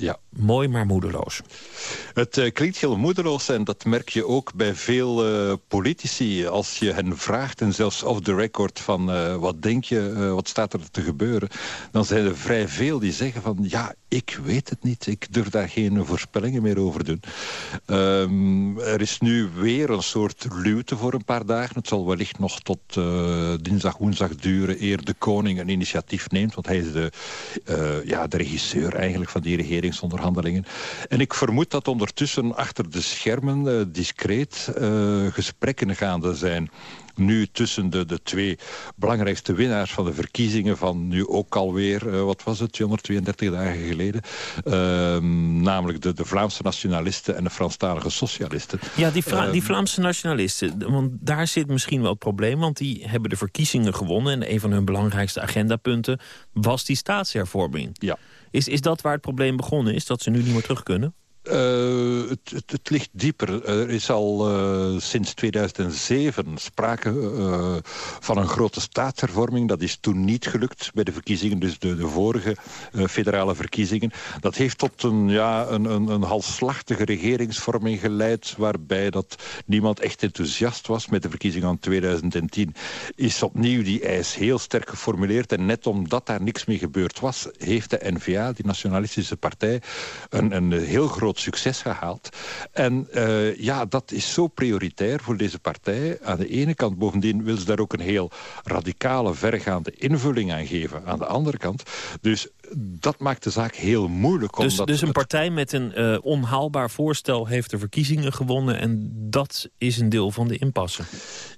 Ja. Mooi, maar moedeloos. Het uh, klinkt heel moedeloos en dat merk je ook bij veel uh, politici. Als je hen vraagt, en zelfs off the record, van uh, wat denk je, wat staat er te gebeuren... dan zijn er vrij veel die zeggen van, ja, ik weet het niet. Ik durf daar geen voorspellingen meer over doen. Um, er is nu weer een soort luwte voor een paar dagen. Het zal wellicht nog tot dinsdag, woensdag duren... eer de koning een initiatief neemt. Want hij is de, ja, de regisseur eigenlijk van die regering regeringsonderhandelingen. En ik vermoed dat ondertussen achter de schermen uh, discreet uh, gesprekken gaande zijn nu tussen de, de twee belangrijkste winnaars van de verkiezingen van nu ook alweer, uh, wat was het, 232 dagen geleden. Uh, namelijk de, de Vlaamse nationalisten en de Franstalige socialisten. Ja, die, uh, die Vlaamse nationalisten, want daar zit misschien wel het probleem, want die hebben de verkiezingen gewonnen en een van hun belangrijkste agendapunten was die staatshervorming. Ja. Is, is dat waar het probleem begonnen is, dat ze nu niet meer terug kunnen? Uh, het, het, het, ligt dieper. Er is al uh, sinds 2007 sprake uh, van een grote staatshervorming. Dat is toen niet gelukt bij de verkiezingen, dus de, de vorige federale verkiezingen. Dat heeft tot een, ja, een, een, een halfslachtige regeringsvorming geleid... waarbij dat niemand echt enthousiast was met de verkiezingen van 2010. Is opnieuw die eis heel sterk geformuleerd. En net omdat daar niks mee gebeurd was... heeft de N-VA, die nationalistische partij, een, een heel groot succes gehaald. En uh, ja, dat is zo prioritair voor deze partij. Aan de ene kant, bovendien wil ze daar ook een heel radicale, vergaande invulling aan geven. Aan de andere kant. Dus dat maakt de zaak heel moeilijk. Dus, dus een partij met een uh, onhaalbaar voorstel heeft de verkiezingen gewonnen... en dat is een deel van de impasse.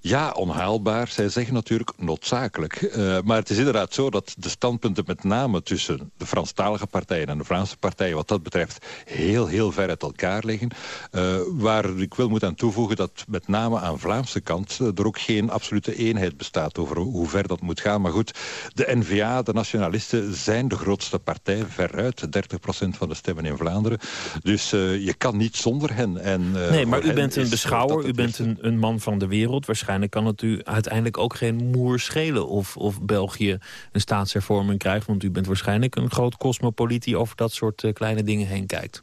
Ja, onhaalbaar. Zij zeggen natuurlijk noodzakelijk. Uh, maar het is inderdaad zo dat de standpunten met name tussen de Franstalige partijen en de Vlaamse partijen... wat dat betreft heel, heel ver uit elkaar liggen. Uh, waar ik wil moet aan toevoegen dat met name aan de Vlaamse kant... er ook geen absolute eenheid bestaat over hoe ver dat moet gaan. Maar goed, de N-VA, de nationalisten, zijn de grote grootste partij, veruit, 30% van de stemmen in Vlaanderen. Dus uh, je kan niet zonder hen. En, uh, nee, maar u bent een beschouwer, u bent een, een, man van de wereld. Waarschijnlijk kan het u uiteindelijk ook geen moer schelen... of, of België een staatshervorming krijgt. Want u bent waarschijnlijk een groot cosmopoliet... die over dat soort uh, kleine dingen heen kijkt.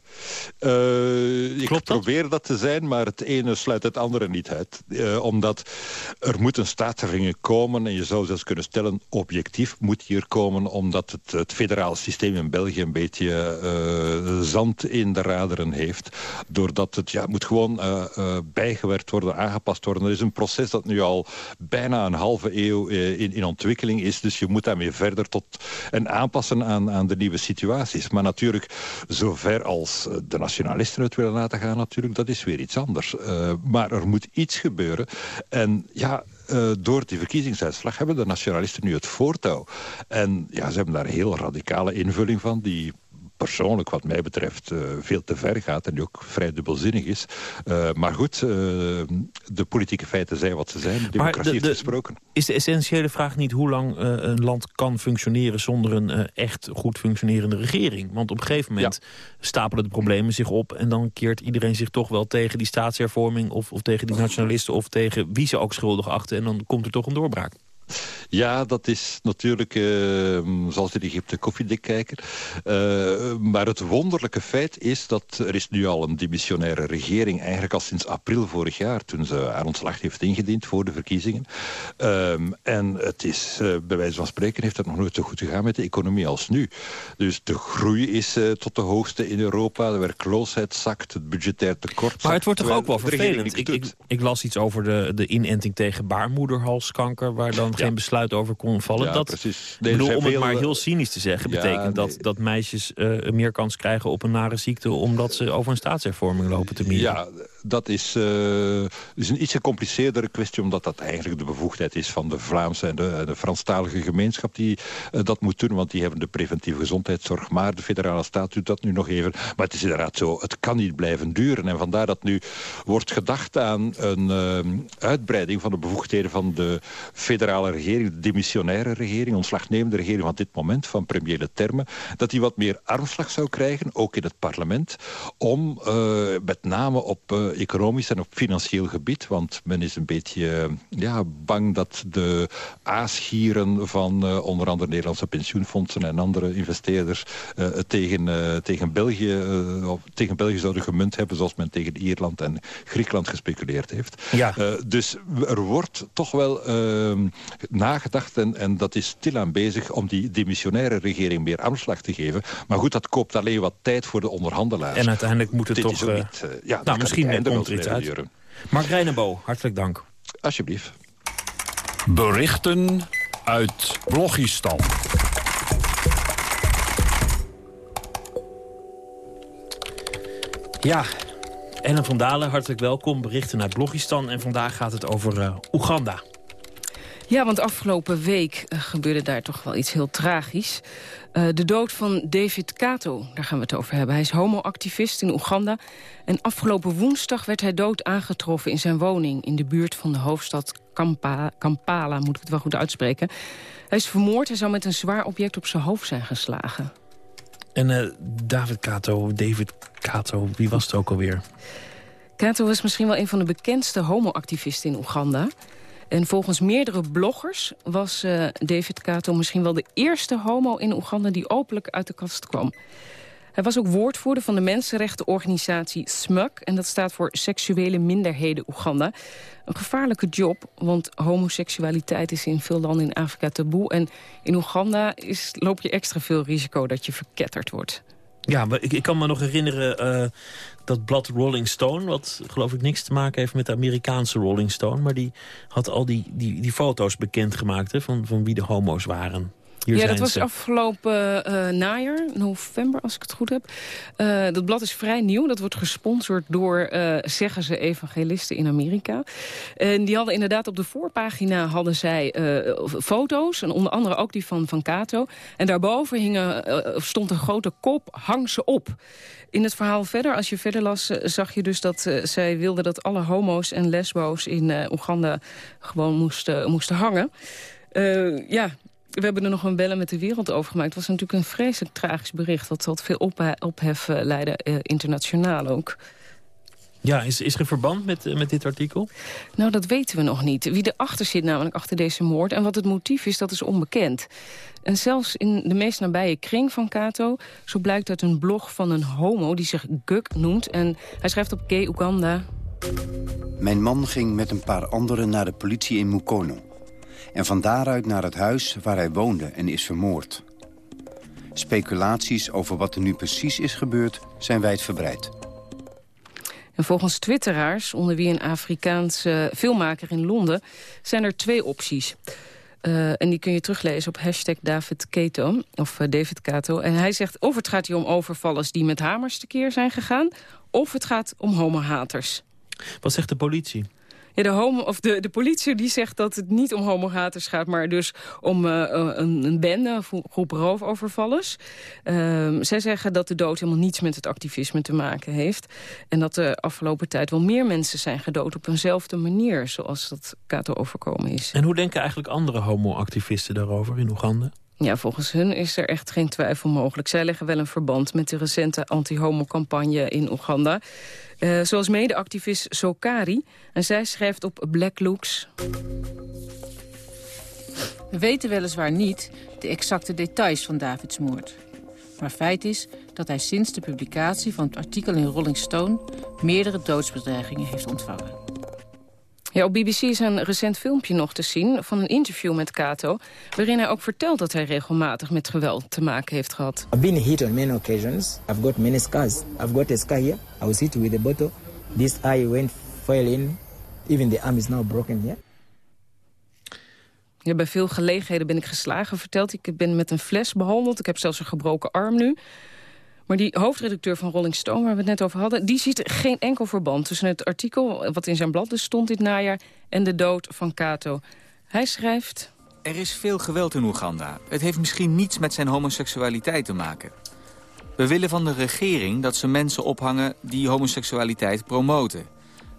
ik Klopt probeer dat? dat te zijn, maar het ene sluit het andere niet uit. omdat er moet een staatshervorming komen... en je zou zelfs kunnen stellen, objectief moet hier komen... omdat het, het federaal systeem in België een beetje uh, zand in de raderen heeft. Doordat het ja, moet gewoon uh, uh, bijgewerkt worden, aangepast worden. Dat is een proces dat nu al bijna een halve eeuw in, in ontwikkeling is. Dus je moet daarmee verder tot en aanpassen aan, aan de nieuwe situaties. Maar natuurlijk, zover als de nationalisten het willen laten gaan natuurlijk, dat is weer iets anders. maar er moet iets gebeuren. En ja, uh, door die verkiezingsuitslag hebben de nationalisten nu het voortouw. En ja, ze hebben daar een heel radicale invulling van... die persoonlijk wat mij betreft uh, veel te ver gaat en die ook vrij dubbelzinnig is. Uh, maar goed, uh, de politieke feiten zijn wat ze zijn. De democratie heeft gesproken. Is de essentiële vraag niet hoe lang een land kan functioneren... zonder een echt goed functionerende regering? Want op een gegeven moment stapelen de problemen zich op... en dan keert iedereen zich toch wel tegen die staatshervorming... of, of tegen die nationalisten of tegen wie ze ook schuldig achten... en dan komt er toch een doorbraak. Ja, dat is natuurlijk, uh, zoals in Egypte, koffiedik kijken. Uh, maar het wonderlijke feit is dat er is nu al een dimissionaire regering... eigenlijk al sinds april vorig jaar, toen ze haar ontslag heeft ingediend voor de verkiezingen. Uh, en het is, uh, bij wijze van spreken, heeft het nog nooit zo goed gegaan met de economie als nu. Dus de groei is tot de hoogste in Europa, de werkloosheid zakt, het budgetair tekort Maar het wordt toch ook wel vervelend? Ik, ik, ik, las iets over de, de inenting tegen baarmoederhalskanker... waar dan geen besluit over kon vallen. Ja, dat, precies. Nee, bedoel, om het maar heel cynisch te zeggen... betekent dat, dat meisjes uh, meer kans krijgen op een nare ziekte... omdat ze over een staatshervorming lopen te mieren. Ja, dat is, uh, is een iets gecompliceerdere kwestie... omdat dat eigenlijk de bevoegdheid is van de Vlaamse en de, de Franstalige gemeenschap... die uh, dat moet doen, want die hebben de preventieve gezondheidszorg. Maar de federale staat doet dat nu nog even. Maar het is inderdaad zo, het kan niet blijven duren. En vandaar dat nu wordt gedacht aan een uh, uitbreiding van de bevoegdheden... van de federale regering, de demissionaire regering... ontslagnemende regering van dit moment, van premier de Terme... dat die wat meer armslag zou krijgen, ook in het parlement... om met name op economisch en op financieel gebied. Want men is een beetje ja, bang dat de aasgieren van uh, onder andere Nederlandse pensioenfondsen en andere investeerders uh, tegen, uh, tegen, België, tegen België zouden gemunt hebben zoals men tegen Ierland en Griekenland gespeculeerd heeft. Ja. dus er wordt toch wel ehm, nagedacht en, en dat is stilaan bezig om die demissionaire regering meer aanslag te geven. Maar goed, dat koopt alleen wat tijd voor de onderhandelaars. En uiteindelijk moet het Dit toch... Niet, ja, nou, misschien komt er iets uit. Mark Reinebo, hartelijk dank. Alsjeblieft. Berichten uit Blogistan. Ja, Ellen van Dalen, hartelijk welkom. Berichten uit Blogistan. En vandaag gaat het over uh, Oeganda. Ja, want afgelopen week uh, gebeurde daar toch wel iets heel tragisch. Uh, de dood van David Kato, daar gaan we het over hebben. Hij is homoactivist in Oeganda. En afgelopen woensdag werd hij dood aangetroffen in zijn woning... in de buurt van de hoofdstad Kampala, Kampala moet ik het wel goed uitspreken. Hij is vermoord, hij zou met een zwaar object op zijn hoofd zijn geslagen. En uh, David Kato, David Kato, wie was het ook alweer? Kato was misschien wel een van de bekendste homoactivisten in Oeganda... En volgens meerdere bloggers was uh, David Kato misschien wel de eerste homo in Oeganda die openlijk uit de kast kwam. Hij was ook woordvoerder van de mensenrechtenorganisatie SMUC... en dat staat voor Seksuele Minderheden Oeganda. Een gevaarlijke job, want homoseksualiteit is in veel landen in Afrika taboe... en in Oeganda is, loop je extra veel risico dat je verketterd wordt. Ja, maar ik, kan me nog herinneren uh, dat blad Rolling Stone... wat geloof ik niks te maken heeft met de Amerikaanse Rolling Stone... maar die had al die, die, die foto's bekendgemaakt hè, van, van wie de homo's waren. Hier ja, dat was afgelopen uh, najaar, november als ik het goed heb. Uh, dat blad is vrij nieuw. Dat wordt gesponsord door, uh, zeggen ze, evangelisten in Amerika. En die hadden inderdaad op de voorpagina hadden zij foto's. En onder andere ook die van, van Kato. En daarboven hingen, stond een grote kop, hang ze op. In het verhaal verder, als je verder las, zag je dus dat zij wilden dat alle homo's en lesbo's in Oeganda gewoon moesten, moesten hangen. Ja, we hebben er nog een bellen met de wereld over gemaakt. Het was natuurlijk een vreselijk tragisch bericht. Dat tot veel ophef uh, leiden, uh, internationaal ook. Ja, is, is er verband met, uh, met dit artikel? Nou, dat weten we nog niet. Wie erachter zit namelijk, achter deze moord... en wat het motief is, dat is onbekend. En zelfs in de meest nabije kring van Kato... zo blijkt uit een blog van een homo die zich Guk noemt... en hij schrijft op Gay Uganda... Mijn man ging met een paar anderen naar de politie in Mukono en van daaruit naar het huis waar hij woonde en is vermoord. Speculaties over wat er nu precies is gebeurd zijn wijdverbreid. En volgens twitteraars, onder wie een Afrikaanse filmmaker in Londen... zijn er twee opties. Uh, en die kun je teruglezen op hashtag David Keto, of uh, David Kato. En hij zegt of het gaat hier om overvallers die met hamers tekeer zijn gegaan... of het gaat om homohaters. Wat zegt de politie? De, homo, of de, de politie die zegt dat het niet om homohaters gaat... maar dus om uh, een, een bende, een groep roofovervallers. Uh, zij zeggen dat de dood helemaal niets met het activisme te maken heeft. En dat de afgelopen tijd wel meer mensen zijn gedood... op eenzelfde manier, zoals dat Kato overkomen is. En hoe denken eigenlijk andere homoactivisten daarover in Oeganda? Ja, volgens hun is er echt geen twijfel mogelijk. Zij leggen wel een verband met de recente anti-homo-campagne in Oeganda. Uh, zoals medeactivist Sokari. En zij schrijft op Black Looks... We weten weliswaar niet de exacte details van Davids moord. Maar feit is dat hij sinds de publicatie van het artikel in Rolling Stone... meerdere doodsbedreigingen heeft ontvangen. Ja, op BBC is een recent filmpje nog te zien van een interview met Kato... waarin hij ook vertelt dat hij regelmatig met geweld te maken heeft gehad. I've been hit on many occasions. I've got many scars. I've got a scar here. I was hit with a bottle. This eye went fell in. Even the arm is now broken here. Ja, bij veel gelegenheden ben ik geslagen, vertelt Ik ben met een fles behandeld. Ik heb zelfs een gebroken arm nu. Maar die hoofdredacteur van Rolling Stone, waar we het net over hadden... die ziet geen enkel verband tussen het artikel... wat in zijn blad dus stond dit najaar... en de dood van Kato. Hij schrijft... Er is veel geweld in Oeganda. Het heeft misschien niets met zijn homoseksualiteit te maken. We willen van de regering dat ze mensen ophangen die homoseksualiteit promoten.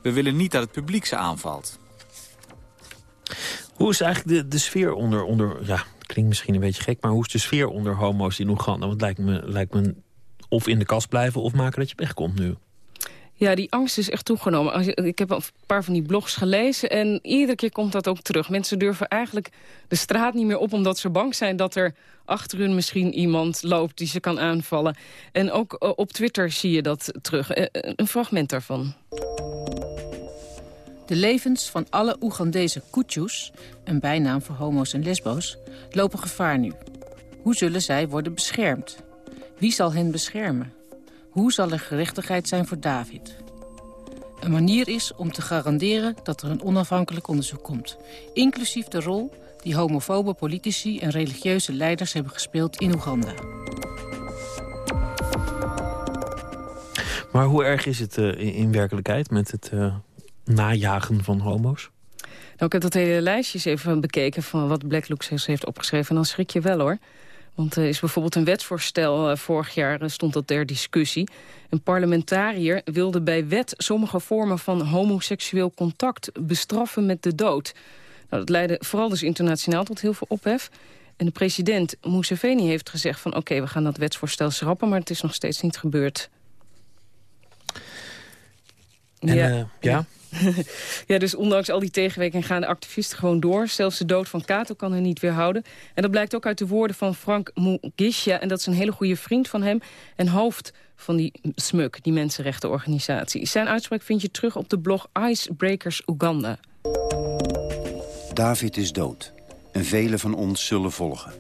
We willen niet dat het publiek ze aanvalt. Hoe is eigenlijk de, de sfeer onder, onder... Ja, klinkt misschien een beetje gek, maar hoe is de sfeer onder homo's in Oeganda? Want het lijkt me, lijkt me of in de kast blijven of maken dat je wegkomt nu. Ja, die angst is echt toegenomen. Ik heb een paar van die blogs gelezen en iedere keer komt dat ook terug. Mensen durven eigenlijk de straat niet meer op omdat ze bang zijn dat er achter hun misschien iemand loopt die ze kan aanvallen. En ook eh, op Twitter zie je dat terug. Eh, eh, een fragment daarvan. De levens van alle Oegandese koetjoes, een bijnaam voor homo's en lesbo's, lopen gevaar nu. Hoe zullen zij worden beschermd? Wie zal hen beschermen? Hoe zal er gerechtigheid zijn voor David? Een manier is om te garanderen dat er een onafhankelijk onderzoek komt. Inclusief de rol die homofobe politici en religieuze leiders hebben gespeeld in Oeganda. Maar hoe erg is het uh, in, werkelijkheid met het uh, najagen van homo's? Nou, ik heb dat hele lijstje eens even bekeken van wat Black Looks heeft opgeschreven. En dan schrik je wel hoor. Want er is bijvoorbeeld een wetsvoorstel, uh, vorig jaar uh, stond dat ter discussie. Een parlementariër wilde bij wet sommige vormen van homoseksueel contact bestraffen met de dood. Nou, dat leidde vooral dus internationaal tot heel veel ophef. En de president Museveni heeft gezegd van oké, we gaan dat wetsvoorstel schrappen, maar het is nog steeds niet gebeurd. En, ja. Uh, ja? [laughs] ja, dus ondanks al die tegenwerking gaan de activisten gewoon door. Zelfs de dood van Kato kan hen niet weerhouden. En dat blijkt ook uit de woorden van Frank Mugisha. En dat is een hele goede vriend van hem. En hoofd van die SMUK, die mensenrechtenorganisatie. Zijn uitspraak vind je terug op de blog Icebreakers Uganda. David is dood. En velen van ons zullen volgen.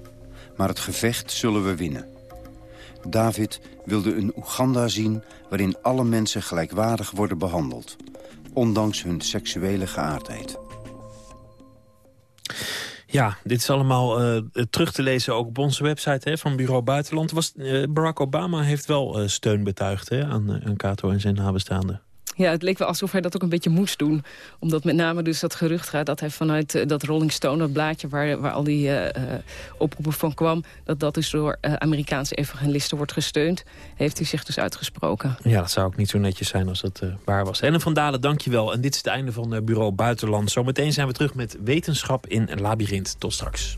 Maar het gevecht zullen we winnen. David wilde een Oeganda zien waarin alle mensen gelijkwaardig worden behandeld ondanks hun seksuele geaardheid. Ja, dit is allemaal uh, terug te lezen ook op onze website hè, van Bureau Buitenland. Was, uh, Barack Obama heeft wel uh, steun betuigd hè, aan, aan Cato en zijn nabestaanden. Ja, het leek wel alsof hij dat ook een beetje moest doen. Omdat met name dus dat gerucht gaat dat hij vanuit uh, dat Rolling Stone... dat blaadje waar, waar al die uh, oproepen van kwam... dat dat dus door Amerikaanse evangelisten wordt gesteund... heeft hij zich dus uitgesproken. Ja, dat zou ook niet zo netjes zijn als dat waar was. Ellen van Dalen, dankjewel. En dit is het einde van Bureau Buitenland. Zometeen zijn we terug met wetenschap in Labyrinth. Tot straks.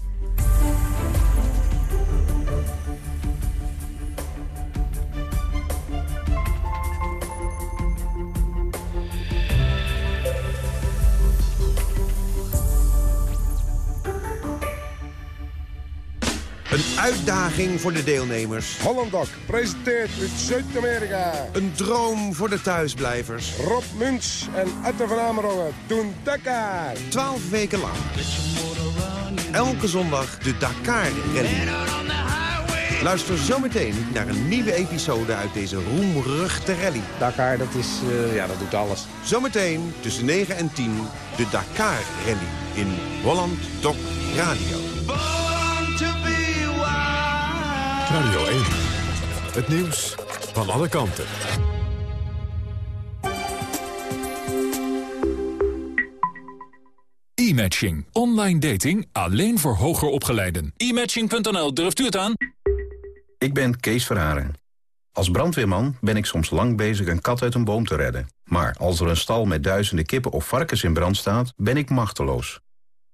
Uitdaging voor de deelnemers. Hollandok presenteert uit Zuid-Amerika. Een droom voor de thuisblijvers. Rob Muns en Atte van Amerongen doen Dakar. Twaalf weken lang. Elke zondag de Dakar Rally. Luister zometeen naar een nieuwe episode uit deze roemruchte rally. Dakar, dat, is, uh, ja, dat doet alles. Zometeen tussen 9 en 10 de Dakar Rally in Holland Doc Radio. Radio Het nieuws van alle kanten. E-matching. Online dating alleen voor hoger opgeleiden. E-matching.nl, durft u het aan? Ik ben Kees Verharen. Als brandweerman ben ik soms lang bezig een kat uit een boom te redden. Maar als er een stal met duizenden kippen of varkens in brand staat, ben ik machteloos.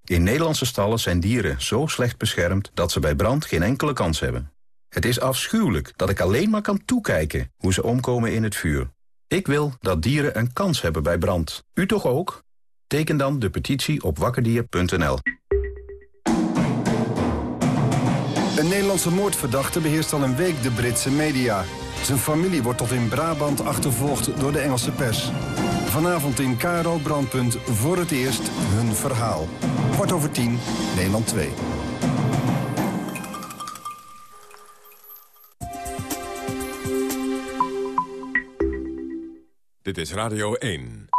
In Nederlandse stallen zijn dieren zo slecht beschermd dat ze bij brand geen enkele kans hebben. Het is afschuwelijk dat ik alleen maar kan toekijken hoe ze omkomen in het vuur. Ik wil dat dieren een kans hebben bij brand. U toch ook? Teken dan de petitie op wakkerdier.nl. Een Nederlandse moordverdachte beheerst al een week de Britse media. Zijn familie wordt tot in Brabant achtervolgd door de Engelse pers. Vanavond in Karo Brandpunt voor het eerst hun verhaal. Kwart over tien, Nederland 2. Dit is Radio 1.